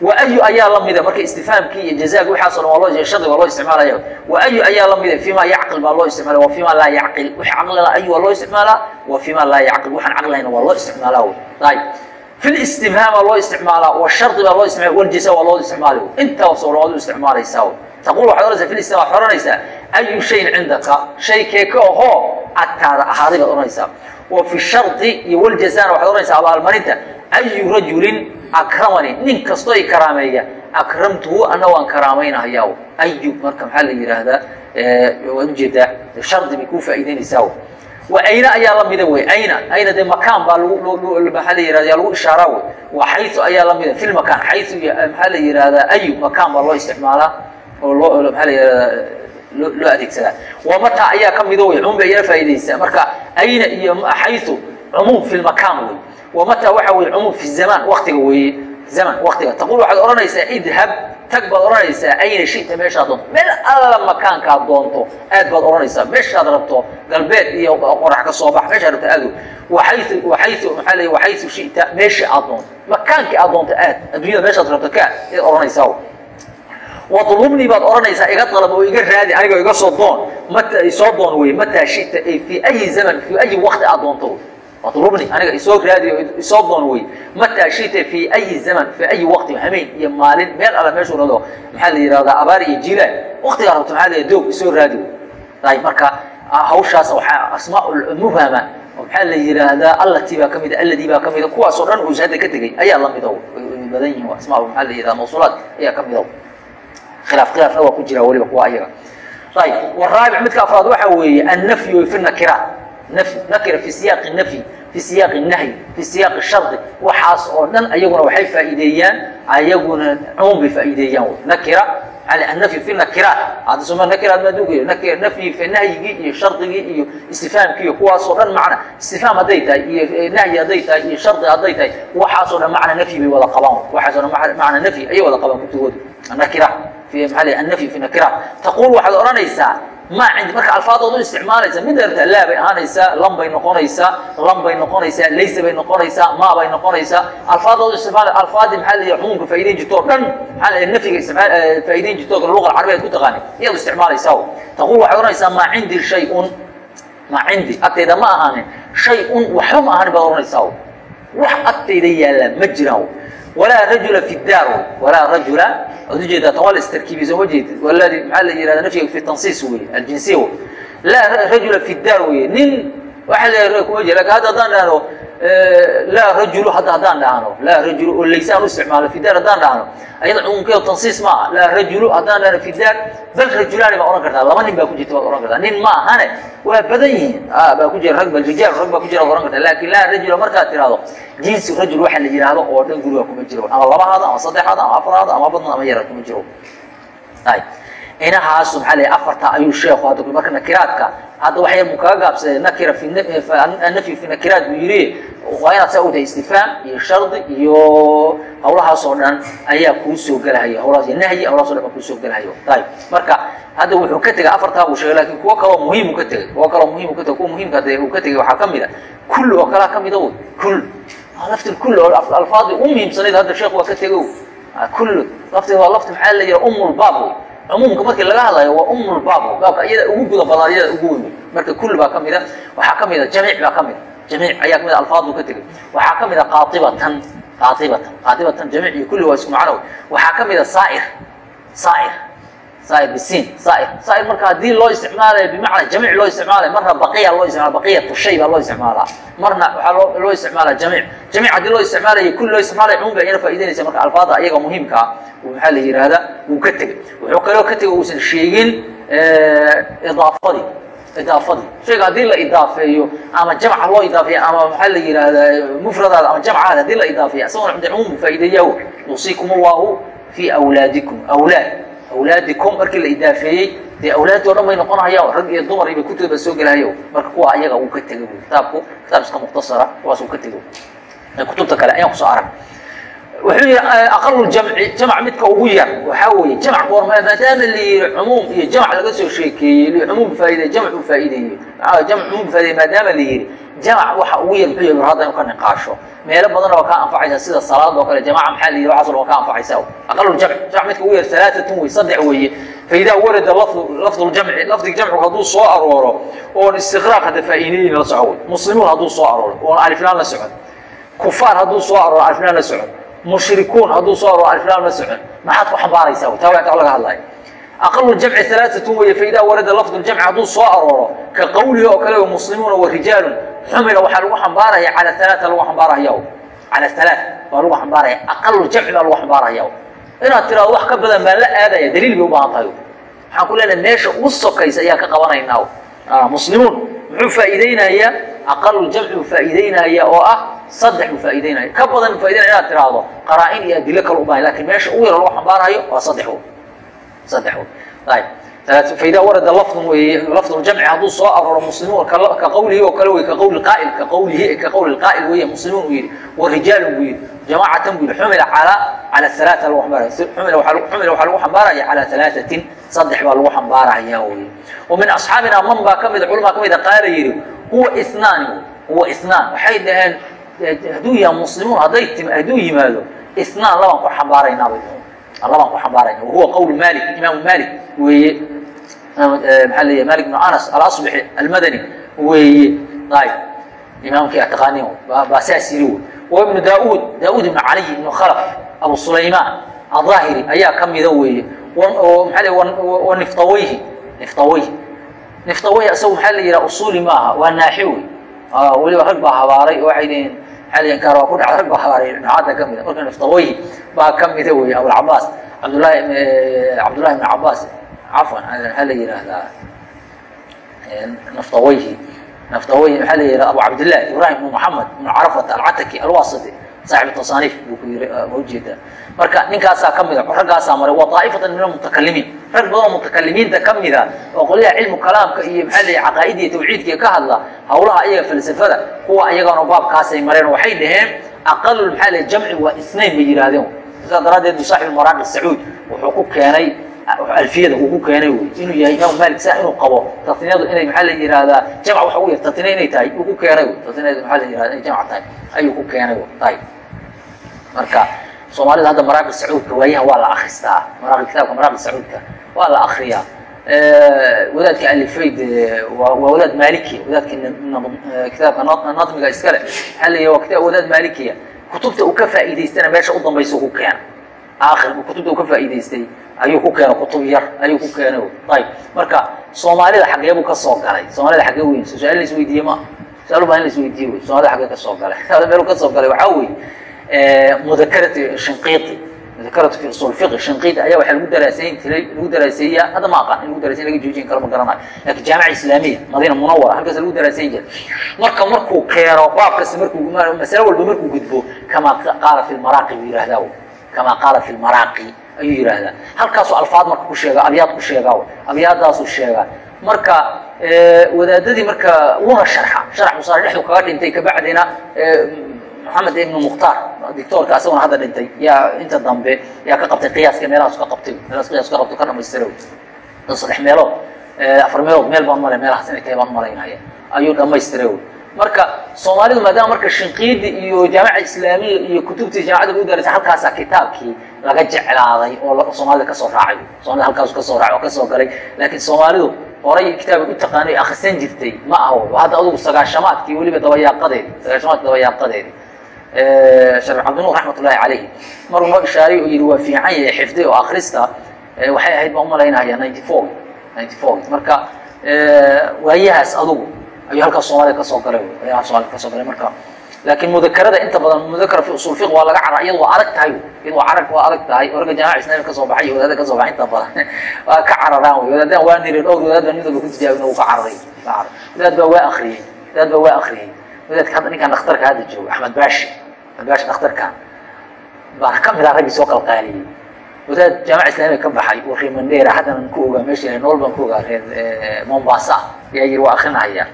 [SPEAKER 2] wayu ayaa la mida? Marka istifhaamkii iyo jazaagi waxaaso dhan waa loo shardi waa loo isticmaalaya. Wayu ayaa la mida? Fima yacqil baa loo isticmala wa fima laa yacqil. Wix caqlila ayu waa loo isticmaalaa wa fima laa yacqil. Waxaan caqlihayna waa loo isticmaalaa ayib fi listifhaam baa loo isticmaalaa washardi baa loo isticmaala waljaza waa loo isticmaali intaasoo waad u isticmaalaysaa taqul waxaad oranaysaa fi listifhaam waxaad oranaysaa ayu shayin cindaka shay keeka ahoo agtaada ahaaday baad oranaysaa wa fi shardi iyo waljazana waxaad oranaysaa abaalmarinta ayu rajulin akramani nin kastoo i karaameeya akramtuhu ana waan karaamaynahayaa ayu marka maxaa la yidhaahdaa waad u jeedaa shardi bay kuu faa'iideynaysaa wa ayna ayaa la mida wey ayna ayna dee makaan baa lagu maxaa la yirahda lagu ishaaraa wey wa xayu ayaa la mida fi lmakaan xayu maxaa la yihahdaa ayu makaan baa loo isticmaalaa oo loo maxaa la yihahdaa loo adeegsadaa. Waa mataa ayaa ka mido wey cumuum bay iyana faa'idaysaa marka ayna iyo xayu cumuum fi lmakaan wey wa mataa waxa weye cumuum fi zamaan waktiga weeye. Zaman waktiga taqul waxaad odhanaysaa idhab tag baad odhanaysaa ayna shita meeshaad doonto. Meel alla makaankaad doonto aad baad odhanaysaa. Meeshaad rabto galbeed iyo qorax ka soo bax meeshaad rabto aado waay waay maaa l waxayu shita meesha aad doonto. Makaankii aad doonto aad adduunyada meeshaad rabto ka ad odhanaysaa wadlubnii baad odhanaysaa iga dalab oo iga raadi aniga iga soo doon mata soo doon wey mataa shita fii ayi zaman fii ayi wakti aad doonto. Wadlubni aniga isoo raadi oo isoo doon wey mataa shita fii ayi zaman fii ayi waqti hameen iyo maalin meel alla meeshuu rado maxaa la yihahdaa abaar iyo jiilaan waktigaa rabto maxaa la doog isoo raadi wey marka hawshaas waxaa asmaa mubhama maxaa la yidhaahdaa allati baa kamida alladii baa kamida kuwaasoo dhan uu hadda ka tegey ayaa lamida way badan yihiin asmaa maxaa la yihahda mawsuulaad ayaa kamida khilaaf khilaafna waa ku jira weliba kuwa ayaga. Ayib waraabic midka afraad waxa weeye annafyu fi nakiraat nafy nakira fi siyaaqi nafyi fi siyaaqi nahyi fi siyaaqi shardi. Waxaas oo dhan ayaguna waxay faa'iideeyaan ayaguna cumuum bay faa'iideeyaan. Nakira annafyu fi nakiraat hadda soma nakiraat maaduu nakir nafyi fi nahyigii iyo shardigii iyo istifhaamkii iyo kuwaasoo dhan macna. Istifhaam hadday tahay iyo nahyi hadday tahay iyo shardi hadday tahay waxaasoo dhan macna nafyi bay wada qabaan. Waxaasoo dhan macna nafyi ayay wada qabaan kutubooda nakira maa annafyi fi nakiraat taquul waxaad odhanaysaa ma cindi marka alfaadoodu isticmaalaysa mid arta laa bay ahaanaysaa lam bay noqonaysaa lam bay noqonaysaa laysa bay noqonaysaa ma bay noqonaysaa alfaadoodu istimaal alfaadii maxaa la cumuumka faa'idayn jirto o dhan maxaa la istimaal faa'idayn jirto o luqa alcarabiya ku taqaanay iyaad isticmaalaysaa taquul waxaad odhanaysaa maa cindi shay-un maa cindi agtayda ma ahaanin shay-un waxba ma ahaanin baad odhanaysaa wax agtayda yaalla ma jiraan walaa rajula fi daar walaa rajula waad u jeedaa istarkiibiy soo ma jeedid waladi maxaa la yihahda nafyiga fi tansiis wey aljinsiya laa rajula fi daar wey nin waxa la kuma jira laakiin hadda haddaan dhahno laa rajulu hadda haddaan dhahno laa rajulu oo laysa aan u isticmaalo fi daar haddaan dhahno ayada cumuumkeedu tansiis ma aha laa rajulu haddaan dhahno fi daar bal rajulaani baa odhan kartaa laba nin baa ku jirta waad odhan kartaa nin ma ahane waa badan yihiin baa ku jira rag bal rijaal rag baa ku jira waad odhan kartaa laakiin laa rajula markaad tirahdo jinsi rajul waxa la yidhaahdo oo dhan guriga kuma jiro ama labahaada ama saddexaada ama afraada ama badna ama yara kuma jiro la afarta ayuu sheekhu hadda marka nakiraadka hadda waxay mu kaga gaabsadeen nakira fi nafyi fi nakiraat buu yidhi waa inaad saa u tahay istifhaam iyo shardi iyo hawlahaas oo dhan ayaa kuu soo gelahayo hawlahaas iyo nahyi hawlahaas o dhan baa kuu soo gelahayo ayib marka hadda wuxuu ka tegay afartaa uu sheegay laakiin kuwo kaloo muhiim uu ka tegay kuwo kaloo muhiim uu ka tegay kuwa muhiimka de uu ka tegay waxaa ka mid a kul oo kalaa kamida wy kul. Lafti kul oo alfaadii u muhiimsanayd hadda sheekh waa ka tego kul. Lafteeda waa lafti maxaa la yihaha umulbaab wey cumuumka markii laga hadlayo waa umulbaab baabka iyada ugu guda badan iyada ugu weyn. Marka kul baa kamida waxaa kamida jamiic baa kamida jamiic ayaa ka mid alfaad buu ka tegay. Waxaa kamida qaatibatan qaatibatan qaatibatan jamiic iyo kulli waa isku macno waxaa kamida saair saair saair bisiin saair saair marka haddii loo isticmaalayo bimacnaa jamiic loo isticmaalayo marna baqiya loo isticmala baqiyatu shay baa loo isticmaalaa marna waxaa loo loo isticmaalaa jamiic. Jamiic haddii loo isticmaalayo kulli loo isticmaalayo cumuum bay iyana faa'idaynaysa marka alfaada ayaga muhiimkaa maxaa la yihahda wuu ka tegey. Wuxuu kaloo ka tegey uusan sheegin idaafadii idaafadii. Shayga haddii la idaafeeyo ama jamca loo idaafeeyo ama maxaa la yihahdaa mufradaada ama jamcaada haddii la idaafeeyo isagona cumuum faa'ideeyaa yuusiikum allahu fi awlaadikum. Awlaad awlaadikum markii la idaafeeyey dee awlaadii o dhan bay noqonayaan rag iyo dumar iyo kutubba soo gelahayo marka kuwa ayaga uu ka tegey kitaabku kitaab iska mukhtasara kuwaas uu ka tegey kutubta kale ayaan ku soo arag wuxuu yihi aqalu jamci jamc midka ugu yar waxaa weeye jamc goorma maadaama la yihi cumuum iyo jamc laga soo sheekeeyey cumuum faaide jamc uu faa'ideeyey jamc cumuum faaideye maadaama la yihi jamc waxa ugu yar muxuu yahy war hadda inu ka niqaasho. Meelo badanna waa kaa anfacaysa sida salaad oo kale jamaca maxaa la yihi waxaas waa ka anfacaysa? Aqalu jamc midka ugu yar alaaatun wey saddex weeye. Faidaa warada lafdu ljamci lafdiga jamcigu hadduu soo arooro oon istiqraaq hadda faa'iideyin la soco wey muslimuun hadduu soo arooro oon aliflaan la socon. Kufaar hadduu soo arooro aliflaan la socon. Mushrikuun hadduu soo arooro aliflaan la socon. Maxaad ku xambaaraysaa? Taa waa taa laga hadlaya aqalu jamci alaaatun weeye faidaa warada lafdu ljamci hadduu soo arooro ka qawlihi oo kale muslimuuna wa rijaalun xumila waxaa lagu xambaaraya cala alaaa lagu xambaaraya cala alaa baa lagu xambaaraya aqalu jamci baa lagu xambaaraya inaad tiraado wax ka badan baan la aadaya daliil bay u baahan tahay waxaan ku leenahay meesha ugu sokaysa ayaan ka qabanaynaa muslimuun muxuu faa'iideynayaa aqalu jamci buu faa'iideynaya oo ah saddex buu faa'ideynaya ka badan buu faa'ideynaya inaad tiraahdo qaraa-in iyo adilo kale u baahan laakiin meesha ugu yar lagu xambaarayo waa saddex faida warada lafdun wey lafdu jamci hadduu soo arooro muslimuun ka qawlihi oo kale wey ka qawlihi ka qawli qaa'il weeye muslimuun uu yidhi warijaalun buu yidhi jamaacatan buu yidhi xumila cala halaata lagu xambaaraya. Xumila waxaa lagu xambaaraya calaa halaatatin saddex baa lagu xambaaraya weye wa min asxaabina man baa ka mida culamaa ka mida qaala yidhi huwa isnaani huwa isnaan. Waxay dhaheen hadduu yahay muslimuun hadday hadduu yimaado isnaan labaan ku xambaaraynaa bay labaan ku xambaarayna wahuwa qawlu malik imaamu malik weeye. Maxaa leeyahay malik bnu anas alasbixi almadani weeye. Ayb imaamkii ataqaaniin baa saas yiri wa ibnu daauud ibnu caliy ibnu khalaf abu sulaymaan aظaahiri ayaa ka mida weeye. Maxaa le wa niftawayhi niftawayhi. Isagu maxaa la yidhaha usuli maaha waa naaxi wey weliba rag baa habaaray oo waxay leeyihiin xaliyankaar waa ku dhacda habaaray nuxaada ka mida marka niftawayhi baa ka mida wey abulcabaas cabdullahi cabdullahi ibnu cabaas cafwan maxaa la yidhaahdaa naftawayhi. Naftawayhi maxaa la yidhahda abu cabdillah ibrahim ibnu moxamed ibnu carafat alcataki alwasiti saaxib tasaaniif buu ku yiri ma u jeedaa marka ninkaasaa ka mida raggaasaa maray waa daa'ifatan min almutakalimiin rag badan oo mutakalimiinta ka mida oo qolyaha cilmu kalaamka iyo maxaa leeyahay caqaa'ida iyo tawxiidka ka hadla hawlaha ayaga falsafada kuwa ayagana baabkaasay mareen waxay dhaheen aqalu maxaa leeyahay jamci waa isnayn bay yidhaahdeen. Sidaa daraaddeed bu saaxib maraaqi sacuud wuxuu ku keenay alfiyada uu ku keenay wy inuu yahay imaam malik saa inuu qabo tatiniyadu inay maxaa la yihahdaa jamc waxa ugu yar tatiniya inay tahay uu ku keenay wy tatiniyadu maxaa la yihahda inay jamc tahay ayuu ku keenay ayb marka soomaalida hadda maraaqi sacuudka waayaha waa la akristaa maraaqi kitaabka maraaqi sacuudka waa la akriyaa wadaadka alifayd waa wadaad malikiya wadaadka kitaabka nadmiga iskale. Maxaa la waa kitaab wadaad malikiya kutubta uu ka faa'iidaystana meesha u dambaysa ku keena aakhir kutubta uu ka faa'iidaystay ayuu ku keenay kutub yar ayuu ku keenay. Ayb marka soomaalida xagee buu ka soo galay. Soomaalida xagee weyn. Su'aal la isweydiiye ma? Su'aal baa in la isweydiiye wey soomaalida xagee ka soo galay. (laughs) Meel ka soo galay. Waxaa weeye mudakarati shinqiiti mudakaratu fi usul fiqi shinqiiti ayaa waxaa lagu daraasayn jiray lagu daraaseeyaa hadda ma aqaan in lagu daraasayn laga joojin karo ma garanayo laakiin jaamica islaamiya madiina munawara halkaas lagu daraasayn jiray marka markuu keeno baab kasta markuu masale walba markuu gudbo kamaa qaala fi lmaraaqi buu yihahdaa kamaa qaala fi lmaraaqi ayuu yidhaahdaa halkaasuu alfaad marka ku sheega abyaad ku sheegaa abyaadaasuu sheegaa marka wadaadadii marka wuna sharxa sharax musaare dhexdu kaga dhintay kabacdina maxamed ibnu mukhtaar dictoorka asaguna hadda dhintay. Yaa inta dambe yaa ka qabtay qiyaaska meelahaasu ka qabtay. Meelahaas qiyaas ka qabtay ka dhamaystira saddex meelood afar meelood meel baan malay meelahaas inay tahay baan malaynaya ayuu dhamaystira wy marka soomaalidu maadaama marka shinqiidi iyo jaamica islaamiya iyo kutubtii jaamacada u darasa halkaasaa kitaabkii laga jeclaaday oo soomaalida ka soo raacay. Soomaalida halkaasu ka soo raacay oo ka soo galay. Laakiin soomaalidu horay kitaabka u taqaanay akrisan jirtay ma aha hadda adugu sagaashamaadkii weliba dabayaaqadeedi sagaashamaadki dabayaaqadeedi sharif cabdinuur raxmat ullahi calayhi maruu noo ishaaray oo yidhi waa fiican yahay xifdi oo akrista waxay ahayd baan u malaynaya ninety four ninety four marka waayahaas adugu ayuu halkaas soomaalida ka soo galay waayahaas soomaalida ka soo galay marka. Laakiin mudakarada inta badan mudakara fi usul fiq waa laga cara iyad waa adag tahay iyad waa arag waa adag tahay. Oo ragga jaamaca islaamiga ka soo baxay iyo wadaada ka soo baxay inta badan (laughs) waa ka cararaan wey wadaadaan waa niri dhowr wadaad baan mid walba ku tijaabin uu ka cararay. Wadaad baa waa akriyey wadaad baa waa akriyey wadaadka hadda ninkaan dhakhtarka hadda joogo axmed baashi baashi dhakhtarka baa ka mid ah raggii soo qalqaaliyey wadaad jaamaca islaamiga ka baxay oo reer mandera haddan ku ogaa meesha nool baan ku ogaa reer mombasa. Ayaa yiri waa akrinahaya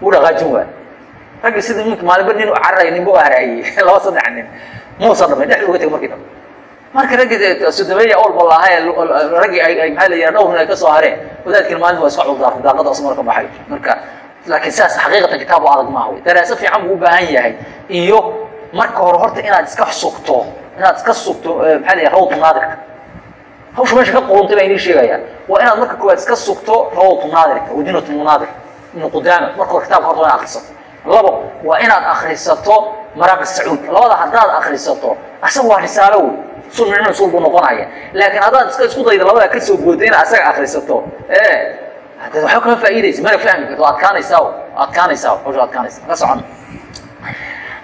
[SPEAKER 2] wuu dhaqaajin waay raggii sida ninka maalinba nin u cararaya ninba u haraayey (laughs) laba saddex nin. Muusa dhamay. Dhexda uga tegay markii dambe marka raggii sodomeeya olba lahaa raggii ay maxaa la yidhaha dhowr nin ay ka soo hareen. Wadaadkiina maalin waa iska cudurdaartay daaqada asmar ka baxay. Marka laakiin sidaas xaqiiqatan kitaab oo adag maaha wey daraaso fiican buu u baahan yahay. Iyo marka hore horta inaad iska sugto inaad iska sugto maxaa la rawdu naadirka hawsha meesha ka quruntay baa inii sheegayaan waa inaad marka koowaad iska sugto rawdu naadirka wajinatu munaadir ibnu qudaama. Marka hore kitaabka horta waa inaad akrisato labo waa inaad akrisato maraaqi sacuud labada haddaad akrisato asaga waa risaalo wey sul micnu sul buu noqonaya. Laakiin haddaad iska isku dayda labada ka soo booda inaad asaga akrisato e hadaad waxba kama faa'iidaysa mana fahmi karto adkaanaysaa adkaanaysaa hawsha adkaanaysa. Ka socon.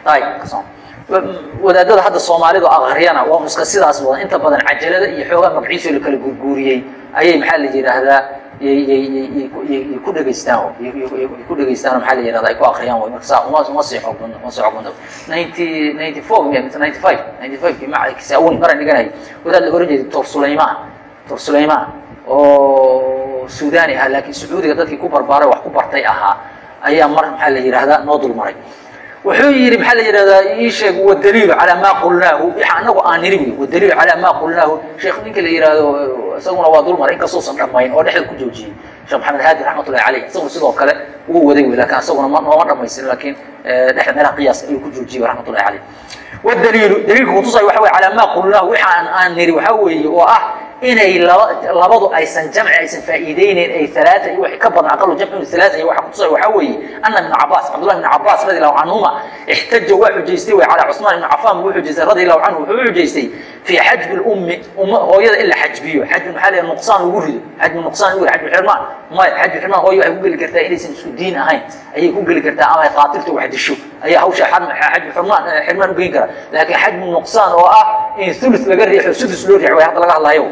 [SPEAKER 2] Ka socon wadaadada hadda soomaalidu akriyana waa iska sidaas badan. Inta badan cajalada iyo xoogaa magaciisoo la kala guurguuriyey ayay maxaa la yidhaahdaa yyyy ku dhegaystaan ku dhegaystaan maxaa la yihahda ay ku akriyaan way. Marka saa uma uma sii xoog badno uma sii xoog badno ninety ninety four miya mise ninety five ninety five kii maca kisaawoni maran dhiganayay wadaad la oran jeeday doctor sulaymaan doctor sulaymaan oo suudani ahaa laakiin sacuudiga dadkii ku barbaaray wax ku bartay ahaa ayaa mar maxaa la yidhahdaa noo dul maray wuxuu yidhi maxaa la yidhahdaa ii sheeg wadaliilu calaa maa qulnaahu. Anagu aan niri wadaliilu calaa maa qulnaahu. Sheekh ninka la yidhaahdo isaguna waa dul maray inkastoosan dhammayn oo dhexda ku joojiyey. Sheekh maxamed haadi raxmatullahi caleyh isaguna sidoo kale wuu waday wey laakiin isaguna ma nooma dhamaystirin laakiin dhexda meelaha qiyaas ayuu ku joojiyey raxmatullahi caleyh wadaliilu daliilku kutusay waxa wey calaa maa qulnaahu waxa aan aan niri waxaa weeye oo ah inay laba labadu aysan jamci aysan faa'iideyneyn ay alaaa iyo wax ka badan aqalu jamci alaaa iyo waxa kutusay waxaa weeye ana ibna cabaas cabdullahi ibna cabaas radi allahu canhuma ixtaja waa xujaystay wey calaa cusmaan ibna cafaan buu xujaystay radi allahu canhu wuxuu u xujaystay fii xajbi lummi umma hooyada in la xajbiyo xajbi maxaa la nuqsaan lagu rido xajbi nuqsaan rido xajbi xirmaan maya xajbi xirmaan hooyo waxay ku geli kartaa inaysan isku diin ahayn ayay ku geli kartaa ama ay qaatilta wax disho ayaa hawsha xajbi xirmaan xirmaan ugeyn kara laakiin xajbi nuqsaan oo ah in ulus laga riixo sudus loo riix way hadda laga hadlayo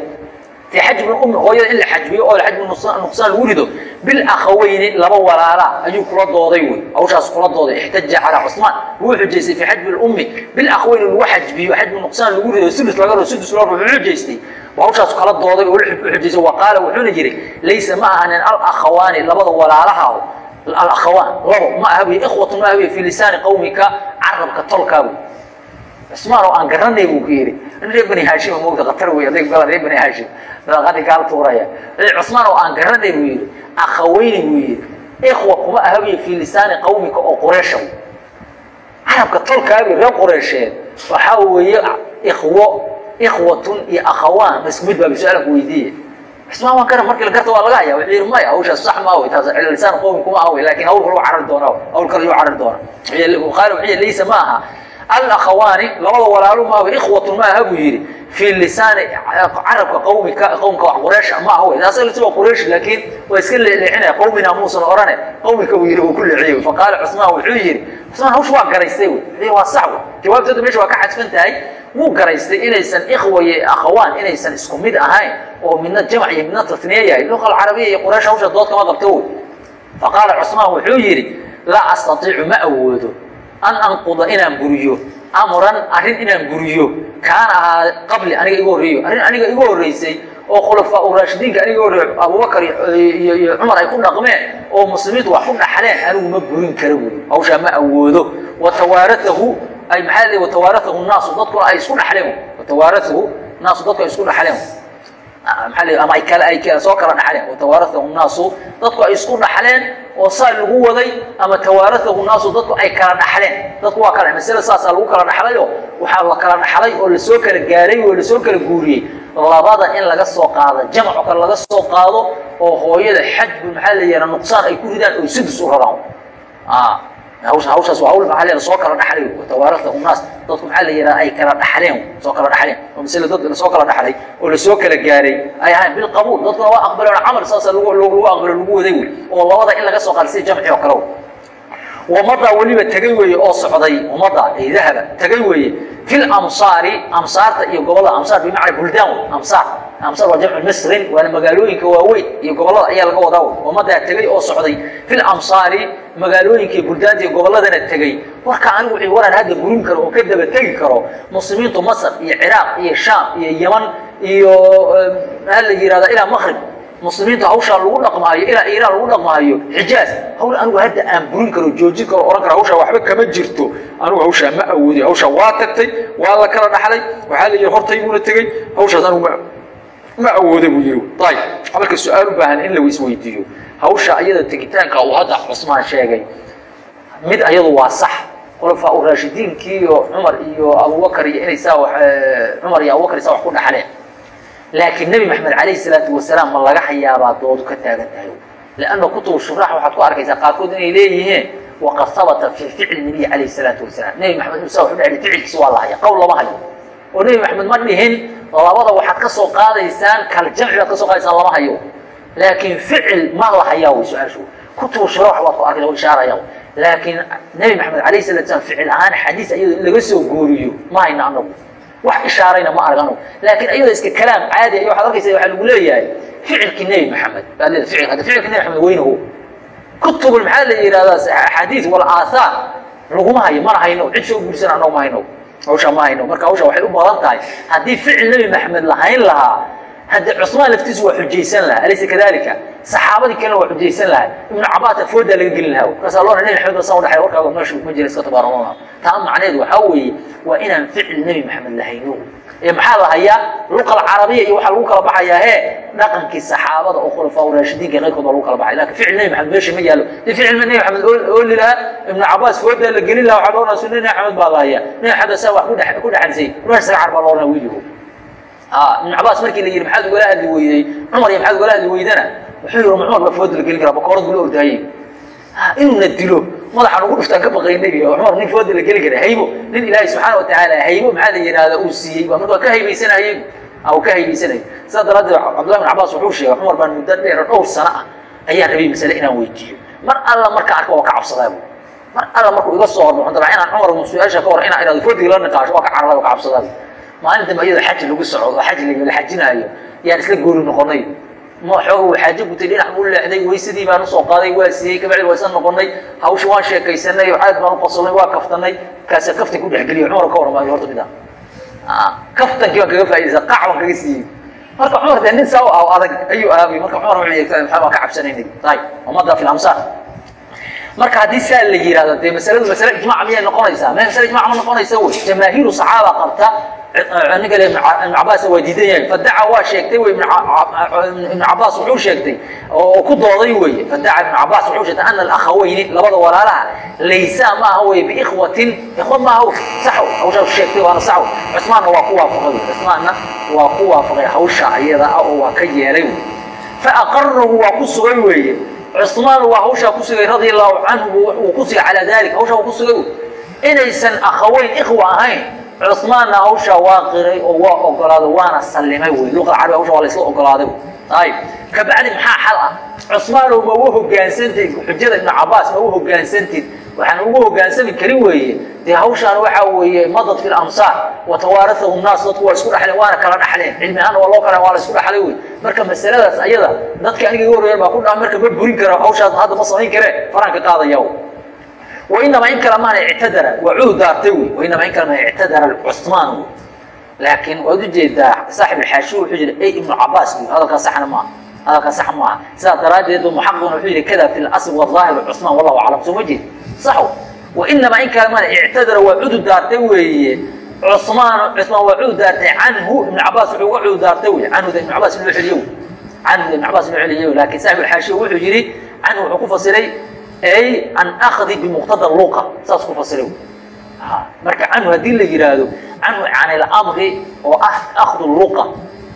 [SPEAKER 2] في xajbi umi hooyada in la xajbiyo oo xajbi nuqsaan lagu rido bilakhaweyni laba walaala ayuu kula dooday wy hawshaas kula dooday. Ixtaja calaa cusmaan. Wuu xujaystay fi xajbi lummi bilakhaweyni lagu xajbiyo xajbi nuqsaan lagu rido sudus laga sudus loo wuxuu xujaystay hawshaas kala dooday oo u xujaystay wa qaala wuxuuna yidhi laysa ma ahanin alakhawaani labada walaalaha alakhawaan labo ma aha wy ikhwatu ma aha wy fi lisaani qawmika carabka tolkaa wy cusmaan oo aan garanay buu ku yidhi in reer bani haashima moogta khatar wey adag gala reer bani haashim daaqadii kaala tuuraya cusmaan oo aan garanay buu yidhi akhaweyni buu yidhi ikhwa kuma ahabiyo fii lisaani qawmika oo qureysha carabka tolkaabi reer qureysheed waxaa weeye ikhwo ikhwatun iyo akhawaan masmud baa su'aala ku weydiiye cusmaan waan garan markii la garta waa laga haya wuxuu yidhi maya hawshaas sax maa wey taas lisaan qawmi kuma ah wey laakiin hawl kale u carari doona hawl kale yuu carari doona qaala wuxuu laysa ma aha alakhawaani labada walaalu maaha ikhwatun ma aha buu yidhi fii lisaani carabka qawmika qowmka wax qureysha ma aha wey waa quraysh laakiin waa iska leexinaya qawmina muusan orane. Qawmika buu yidhi uu ku leexiyey faqaala cusmaan wuxuu yidhi cusmaan hawsha waa garaystay wey waa sax wey jawaabtooda meesha waa ka xadfan tahay wuu garaystay inaysan ikhwa iyo akhawaan inaysan isku mid ahayn oo midna jamc iyo midna tasniya yahay. Luqa alcarabiya iyo quraysh hawsha dood kama qabto wey faqaala cusmaan wuxuu yidhi laa astatiicu ma awoodo an anquda inaan buriyo amran arrin inaan buriyo kaana ahaa qabli aniga igu horreeyo. Arrin aniga igu horreysay oo khulafaa u raashidiinka aniga horreeyo abubakar iyo cumar ay ku dhaqmeen oo muslimiintu wax ku dhaxleen anigu ma burin kara buuri hawshaa ma awoodo. Watawaaratahu ay maxaa l watawaaratahu naasu dadkuna ay isku dhaxleen. Watawaaratahu naasu dadku ay isku dhaxleen. Maa ama ay kale ay soo kala dhaxleen. Watawaaratahu naasu dadku ay isku dhaxleen oo saa lagu waday ama tawaaratahu naasu dadku ay kala dhaxleen. Dadku waa kala masale saasaa lagu kala dhaxlayo waxaa la kala dhaxlay oo la soo kala gaaray oo la soo kala guuriyey. Labada in laga soo qaado jamco kale laga soo qaado oo hooyada xajbu maxaa la yihahda nuqsaan ay ku ridaan oo sudus u raraan hawshaas waa hawl maxaa la soo kala dhaxlay watawaaratahu naas dadku maxaa la yihahda ay kala dhaxleen soo kala dhaxleen. Oo masale dad la soo kala dhaxlay oo la soo kala gaaray. Ay ahayn bilqabuul dadkuna waa aqbaleen camal saasa lagu aqbalo lagu waday wey. Oo labada in laga soo qaado si jamci oo kale ummaddaa weliba tegay weeye oo socday ummadda ay dahaba tegay weeye. Fi lamsaari amsaarta iyo gobollada amsaar bimacna buldaan amsaar. Amsaar waa jamcu misrin waana magaalooyinka waaweyn iyo gobollada ayaa laga wadaa ummaddaa tegay oo socday. Fi lamsaari magaalooyinka iyo buldaanta iyo gobolladana tegey warka anigu wixii waran hadda burin karo oo ka daba tegi karo muslimiintu masr iyo ciraaq iyo shaam iyo yaman iyo maxaa la yihahda ilaa maqrib muslimiinta hawshaa lagu dhaqmaayo ilaa iiraan lagu dhaqmaayo xijaaz. Hawl anigu hadda aan burin karo joojin karo ohan karo hawshaa waxba kama jirto. Anigu hawshaa ma awoodi hawshaa waa tagtay waa la kala dhaxlay. Waxaa la yidhi hortaybuuna tegey hawshaas anigu ma awooda buu yidhi. Ayib marka su'aal u baahan in la isweydiiyo hawsha iyada tegitaanka uu hadda cusmaan sheegay mid ayadu waa sax. Khulafaa u raashidiinkii iyo cumar iyo abubakar iyo inay saa cumar iyo abubakar saa wax ku dhaxleen laakiin nebi maxamed calayhi salaatu wasalaam ma laga hayaabaa doodu ka taagan tahay. Lanna kutubu shuraax waxaad ku arkaysaa qaarkood inay leeyihiin waqad habata fii ficli nebiyi calayhi salaatu wasalaam. Nebi maxamed musa wuxuu dhacay ficilkiisa waa la haya qowl lama hayo. Oo nebi maxamed ma dhihin labada waxaad ka soo qaadaysaan kal jamci baad ka soo qaadaysaan lama hayo. Laakiin ficil ma la hayaa way su'aashu. Kutubu shuraax waad ku arkaysa way ishaarayaan laakiin nebi maxamed calayhi salatu wasalaam ficil ahaan xadiis iyado in laga soo gooriyo ma hayna anagu wax ishaarayna ma argano laakiin iyadoo iska kalaam caadi ay waxaad arkaysa waxaa lagu leeyahay ficilkii nebi maxamed. Baad leedahay ficil hadda ficilka nebi maxamed weynahu kutubul maxaa la yidhahdaa axaadiis wal aathaar laguma hayo mana hayno cid soo guursan annagu ma hayno. Hawshaa ma hayno. Marka hawshaa waxay u badan tahay. Haddii ficil nebi maxamed lahayn lahaa hadde cusmaan laftiisu waa xujaysan lahaa alaysa kadalika saxaabadii kalena waa xujaysan lahaa. Ibnu cabaasa foodaa laga gelin lahaa. Markaasaa loo nabi maxamed basan udhaxay warkaaga meeshu ma jira iska tabaarama taa macneed waxaa weeye waa inaan ficil nebi maxamed lahayno ee maxaa la hayaa? Luqa alcarabiya iyo waxaa lagu kala baxayaa he dhaqankii saxaabada oo khulafaa raashidiinka qayrkood baa lagu kala baxay. Lakin ficil nebi maxamed meesha ma yaalo dee ficil nebi maxamed ooli lahaa? Ibnu cabaas foodaa la gelin lahaa waxaa loo nasu nebi maxamed baa la hayaa. Nebi maxamed saa wax ku dhexansay meesha sagacar baa loo naa wiiligo ibn cabaas markii la yidhi maxaad ugala hadli weydey? Cumar iyo maxaad ugala hadli weydana wuxuu yihi cumar baa fooda la gelin karaa bakoorad bula ordaayey inuuna dilo madaxaan ugu dhuftaan ka baqaynay cumar nin fooda la geli kara haybo. Nin ilaahay subxaana watacaala haybo maxaa la yidhahdaa uu siiyey. Baa markaa ka haybaysanayey. Uu ka haybaysanayay sidaa daraaddeed cabdullahi bin cabaas wuxuu sheegay cumar baan muddo dheer dhowr sano ah ayaan rabay masale inaan weydiiyo. Mar alla marka arka waa ka cabsadaa bu mar alla markuu iga soo horba xunta inaan cumar su'aasha ka hor inaan iraado foodiga la niqaasho waa ka cararada waa ka cabsadaa maalin dambe iyadoo xaji lagu socdo xaji la xajinaayo yaan isla goori noqonay. Ma xoog xaajo gutay dhinac buu leexday waysadii baan u soo qaaday waa siiyey kabacdi waa isla noqonay hawsha waan sheekaysanay oo caad baan u qosolnay waa kaftanay kaasa kaftan ku dhexgeliyo cumar ka warmaayo horta mida kaftankii baan kaga faa'idaysa qac baan kaga siiyey. Marka cumar dee nin saa u ah adag ayuu ahaabay marka cumar wuxuu yidhi maxaa baan ka cabsanaynay? Tahay ummadda fi lamsaar marka haddii saa la yihahdo dee masaladu masale ijmac miyay noqonaysaa? Me masale ijmac ma noqonaysa wey. Jamaahiiru saxaaba qabta ninka le ibnu cabaas waa diidan yahay. Fadaca waa sheegtay wey ibnu cabaas wuxuu sheegtay oo ku dooday weye fadaca ibnu cabaas wuxuu sheegtay ana alakhaweyni labada walaalaha laysa ma aha weye biikhwatin. Ikhwa maaha saxw hawshaa sheegtay waana saxw cusmaanna waa ku waafaqay cusmaanna waa ku waafaqay hawsha ayada ah oo waa ka yeelay wey. Faaqarahu waa ku sugay weeye cusmaan waa hawshaa ku sugay radia allahu canhu uu ku sugay calaa dalika hawshaa uu ku sugay inaysan akhaweyn ikhwa ahayn cusmaanna hawshaa waa qiray oo waa ogolaaday waana sallimay wey luqada carabiga hawsha waa la isla ogolaaday ayib. Kabacdi maxaa xal ah? Cusmaanow ma u hogaansantid xujada ibnu cabaas ma u hogaansantid waxaan ugu hogaansami karin weeye. Dee hawshaan waxaa weeye madad fi lamsaar watawaarathahum naas dadku waa isku dhaxleen waana kala dhaxleen. Cilmi ahaan waa loo kala waa la isku dhaxlay wey marka masaladaas ayada dadka aniga iga horreeyeen baa ku dhaha marka ma burin kara hawshaas hadda ma samayn kare faranka qaadaya wainamaa in kale maana ictadara waa cudur daartay wey wainamaa in kale maana ictadara cusmaan wey laakiin waad u jeedaa saaxib alxaashi wuxuu yidhi ay ibnu cabaas hadalkaa saxna maaha hadalkaa sax maaha sidaa daraaddeed bu muxaqiquna wuxuu yidhi kada fi lasl wadaahir cusmaan wallahu aclam. Soo ma jeed? Sax wainamaa in kale maana ictadara waa cudur daartay weeye cusmaan cusmaan waa cudur daartay canhu ibnu cabaas wuxuu uga cudur daartay wey canhuda ibnu cabaas inuu celiyo canhuda ibnu cabaas inuu celiyo laakiin saaxib alxaashi wuxuu yidhi canhu wuxuu ku fasiray ay an akdi bimuqtada luqa saas ku fasiray marka canhu haddii la yidhaahdo canhu can ilamri oo ah akdu luqa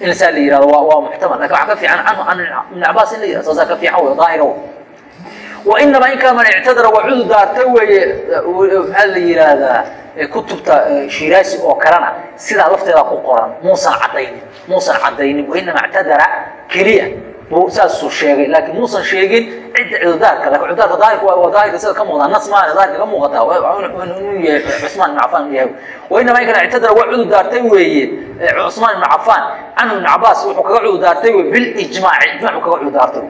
[SPEAKER 2] in saa la yihahdo waa muxtamal laakiin waxaa ka fiican canhu an ibn cabaas in la yihahdo saasaa ka fiican wey daahira wey wainamaa in kale man ictadara waa cudur daarta weeye maxaa la yidhaahdaa kutubta shiraasi oo kalena sidaa lafteeda ku qoran muusan cadaynin muusan cadaynin wainama ictadara keliya saasuu sheegay laakiin muusan sheegin cidda cududaarka laakiin cududaarka daahirka waa daahirka sida ka muuqda nas maana daahirka ka muuqata inuu yahay cusmaan ibn cafaan yahay. Wainama in kana ictadara waa cudur daartay weeye cusmaan ibn cafaan canhu ibn cabaas wuxuu kaga cudur daartay wey bilijmaaci ijmac buu kaga cudur daartay.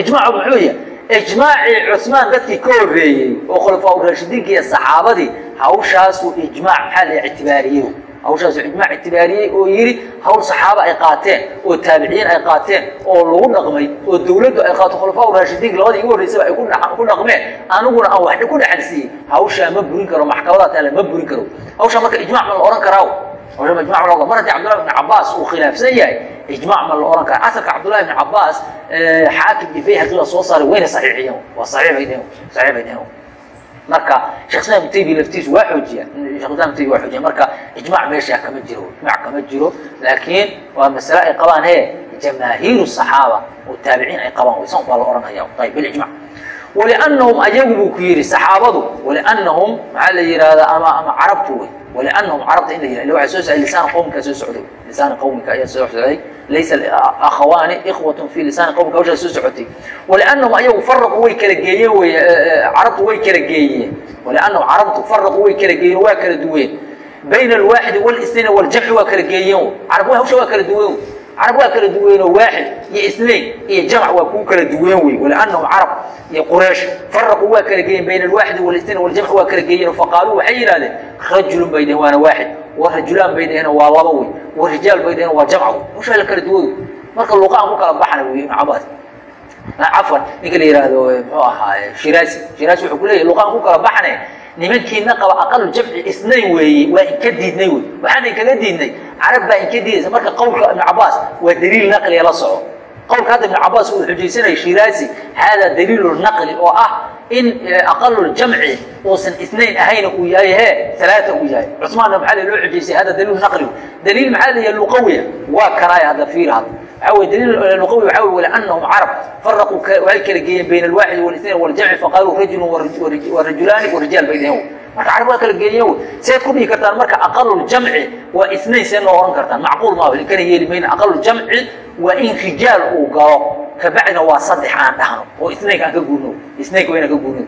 [SPEAKER 2] Ijmaacu muxuu yahay ijmaacii cusmaan dadkii ka horreeyey oo khulafaa urashidiinka iyo saxaabadii hawshaasuu ijmaac la ictibaariyey hawshaasuu ijmaac ictibaariyey oo yidhi hawl saxaaba ay qaateen oo taabiciyiin ay qaateen oo lagu dhaqmay oo dawladdu ay qaato khulafaa urashidiinka labadii igu horreysaba ay ku dhaqmeen aniguna aan wax ku dhexalsiiyey hawshaa ma burin karo maxkamada taala ma burin karo. Hawshaa marka ijmac ma la ohan karaa hawshaa ijmac ma la mar haddii cabdullahi ibn cabaas uu khilaafsan yahay ijmac ma la ohan kara asalka cabdullahi ibn cabaas xaakim iyo bayhaqi la soo saaray wayna saxiixiyeen. Waa saxiix bay dheheen saxiix bay dheheen marka sheekh islam taybi laftiisu waa xoojiya sheekh islam taybi waa xoojiya marka ijmac meesha kama jiro ijmac kama jiro laakiin waa masale ay qabaan he jamaahiiru saxaaba oo taabiciin ay qabaan waysan baa la oranaya ayib bilijmac waliannahum ayagu buu ku yidhi saxaabadu waliannahum maxaa la yidhahdaa ama ama carabtu wey waliannahum carabta in la yihah waxaa soo socday lisaan qawmika soo socday lisaan qawmika ayaa soo socday laysa akhawaani ikhwatun fi lisaan qawmika hawshaa soo socotay waliannahum ayagu faraqu way kala geeyeen wey carabtu way kala geeyeen waliannahum carabtu faraqu way kala geeyeen waa kala duween bayna alwaaxidi walisnayn waljamci waa kala geeyeen carab hawsha waa kala duwen carab waa kala duweenoo waaxid iyo isnayn iyo jamc waa kuu kala duween wey waliannahum carab iyo quraysh faraquu waa kala geeyeen bayna alwaaxidi walisnayn waljamci waa kala geeyeen faqaaluu waxay yidhahdeen rajulun bay dheheen waana waaxid wa rajulaan bay dheheen waa laba wey warijaal bay dhaheen waa jamc usha la kala duway marka luqaan ku kala baxana wey ibnu cabaas cafwan ninka la yihahdo muxuu ahaaye shiraasi shiraasi wuxuu ku leeyahy luqaan ku kala baxane nimankiina qaba aqalu jamci isnayn weeye waa inka diidnay wey waxaana inkaga diidnay carab baa inka diidaysa marka qowlka ibnu cabaas waa daliil naqliya la soco. Qowlka hadda ibnu cabaas uu xujaysanaya shiraasi hada daliilu naqli oo ah in aqalu jamci uusan isnayn ahayna uu yahay he alaata uu yahay. Cusmaanna maxaa loo xujaysay hada daliilu naqli. Daliil maxaa layahay luqawiya waa karaaya hadda fiir hadda waxaa weye daliil luqawi waxaa weye waliannahum carab faraquu waxay kala geeyeen bayna alwaaxidi walisnayn waljamci faqaaluu rajulun warajulaani warijaal bay dhaheen marka carab waa kala geeyeen wey. Seed ku dhihi kartaan marka aqalu jamci waa isnayn see noo oran kartaan. Macquul maaha kana yeeli mayna. Aqalu jamci waa in rijaal uu galo. Kabacdina waa saddex aan dhahno. Oo isnaynka aan ka guurno. Isnaynka waa inaan ka guurno.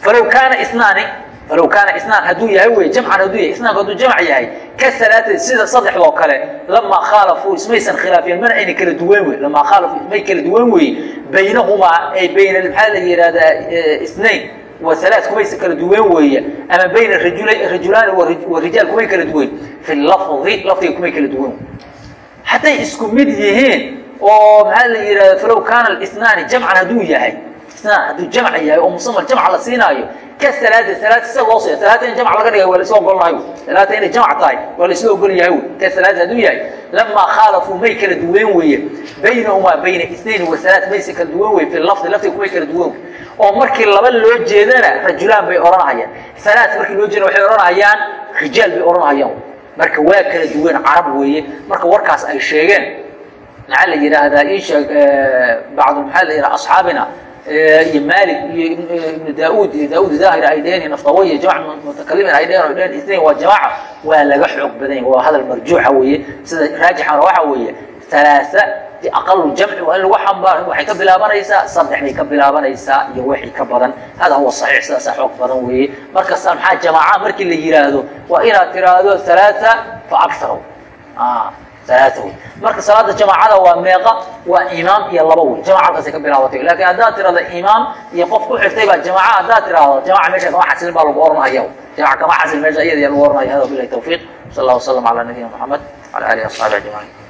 [SPEAKER 2] Falow kaana isnaani falow kaana isnaan hadduu yahay wey jamcan hadduu yahay isnaanku hadduu jamc yahay ka salaata sida saddexdoo kale lamaa khaalafuu ismaysan khilaafeen mana ayna kala duwan wey lamaa khaalafuu ismay kala duwan weye baynahumaa ay bayna maxaa la yihahdaa isnayn wa alaad kumaysa kala duwan weeye ama bayna rajula rajulaani wa rijaal kumay kala duwan fi lafdi lafdiga kumay kala duwan hadday isku mid yihiin oo maxaa la yihahda falow kaana isnaani jamcan hadduu yahay hadduu jamc yahay oo musaman jamc la siinaayo ka salaada salaad sida loo siiyo salaada in jamc laga dhigay waa laisla ogolnahay wey salaada inay jamc tahay waa laisla ogol yahay ka salaada hadduu yahay lamaa khaalafuu may kala duwan weeye. Baynahumaa bayna isnayn wa salaad maysa kala duwan weye fi lafdi lafdiga kumay kala duwan. Oo markii laba loo jeedana rajulaan bay odhanahayaan. Salaad markii loo jeedana waxay odhanahayaan rijaal bay odhanahayaan. Marka waa kala duwan carab weeye. Marka warkaas ay sheegeen maxaa la yidhaahdaa isheeg bacdu maxaa la yidhaha asxaabina iyo maalik iyo ibnu daauud iyo daauud daahir ay dheheen naftawiya jamac mutakalimin ay dheheen o dheheen isnayn waa jamaaca waa laga xoog badan waa hadal marjuuxa weeye sida raajixana waxa weeye alaasa aqalu jamci waa in lagu xambaar waxay ka bilaabanaysaa saddex bay ka bilaabanaysaa iyo wixii ka badan hada huwa saxiix sidaasaa xoog badan weeye markasta maxaa jamaaca markii la yidhaahdo waa inaad tiraahdo alaaa fa akthar wey marka salaada jamaacada waa meeqa waa imaam iyo laba wey jamaca halkaasay ka bilaabatay. Lakin haddaad tirahdo imaam iyo qof ku xirtay baa jamaca haddaad tirahdo jamaca meesha kama xasilin baa lagu oranaya jamaca kama xasil meesha iyada lagu oranaya. Hada bilahi tawfiiq. Sal allah wasalam ala nabiyina maxamed wala alihi asxaabi ajmaciin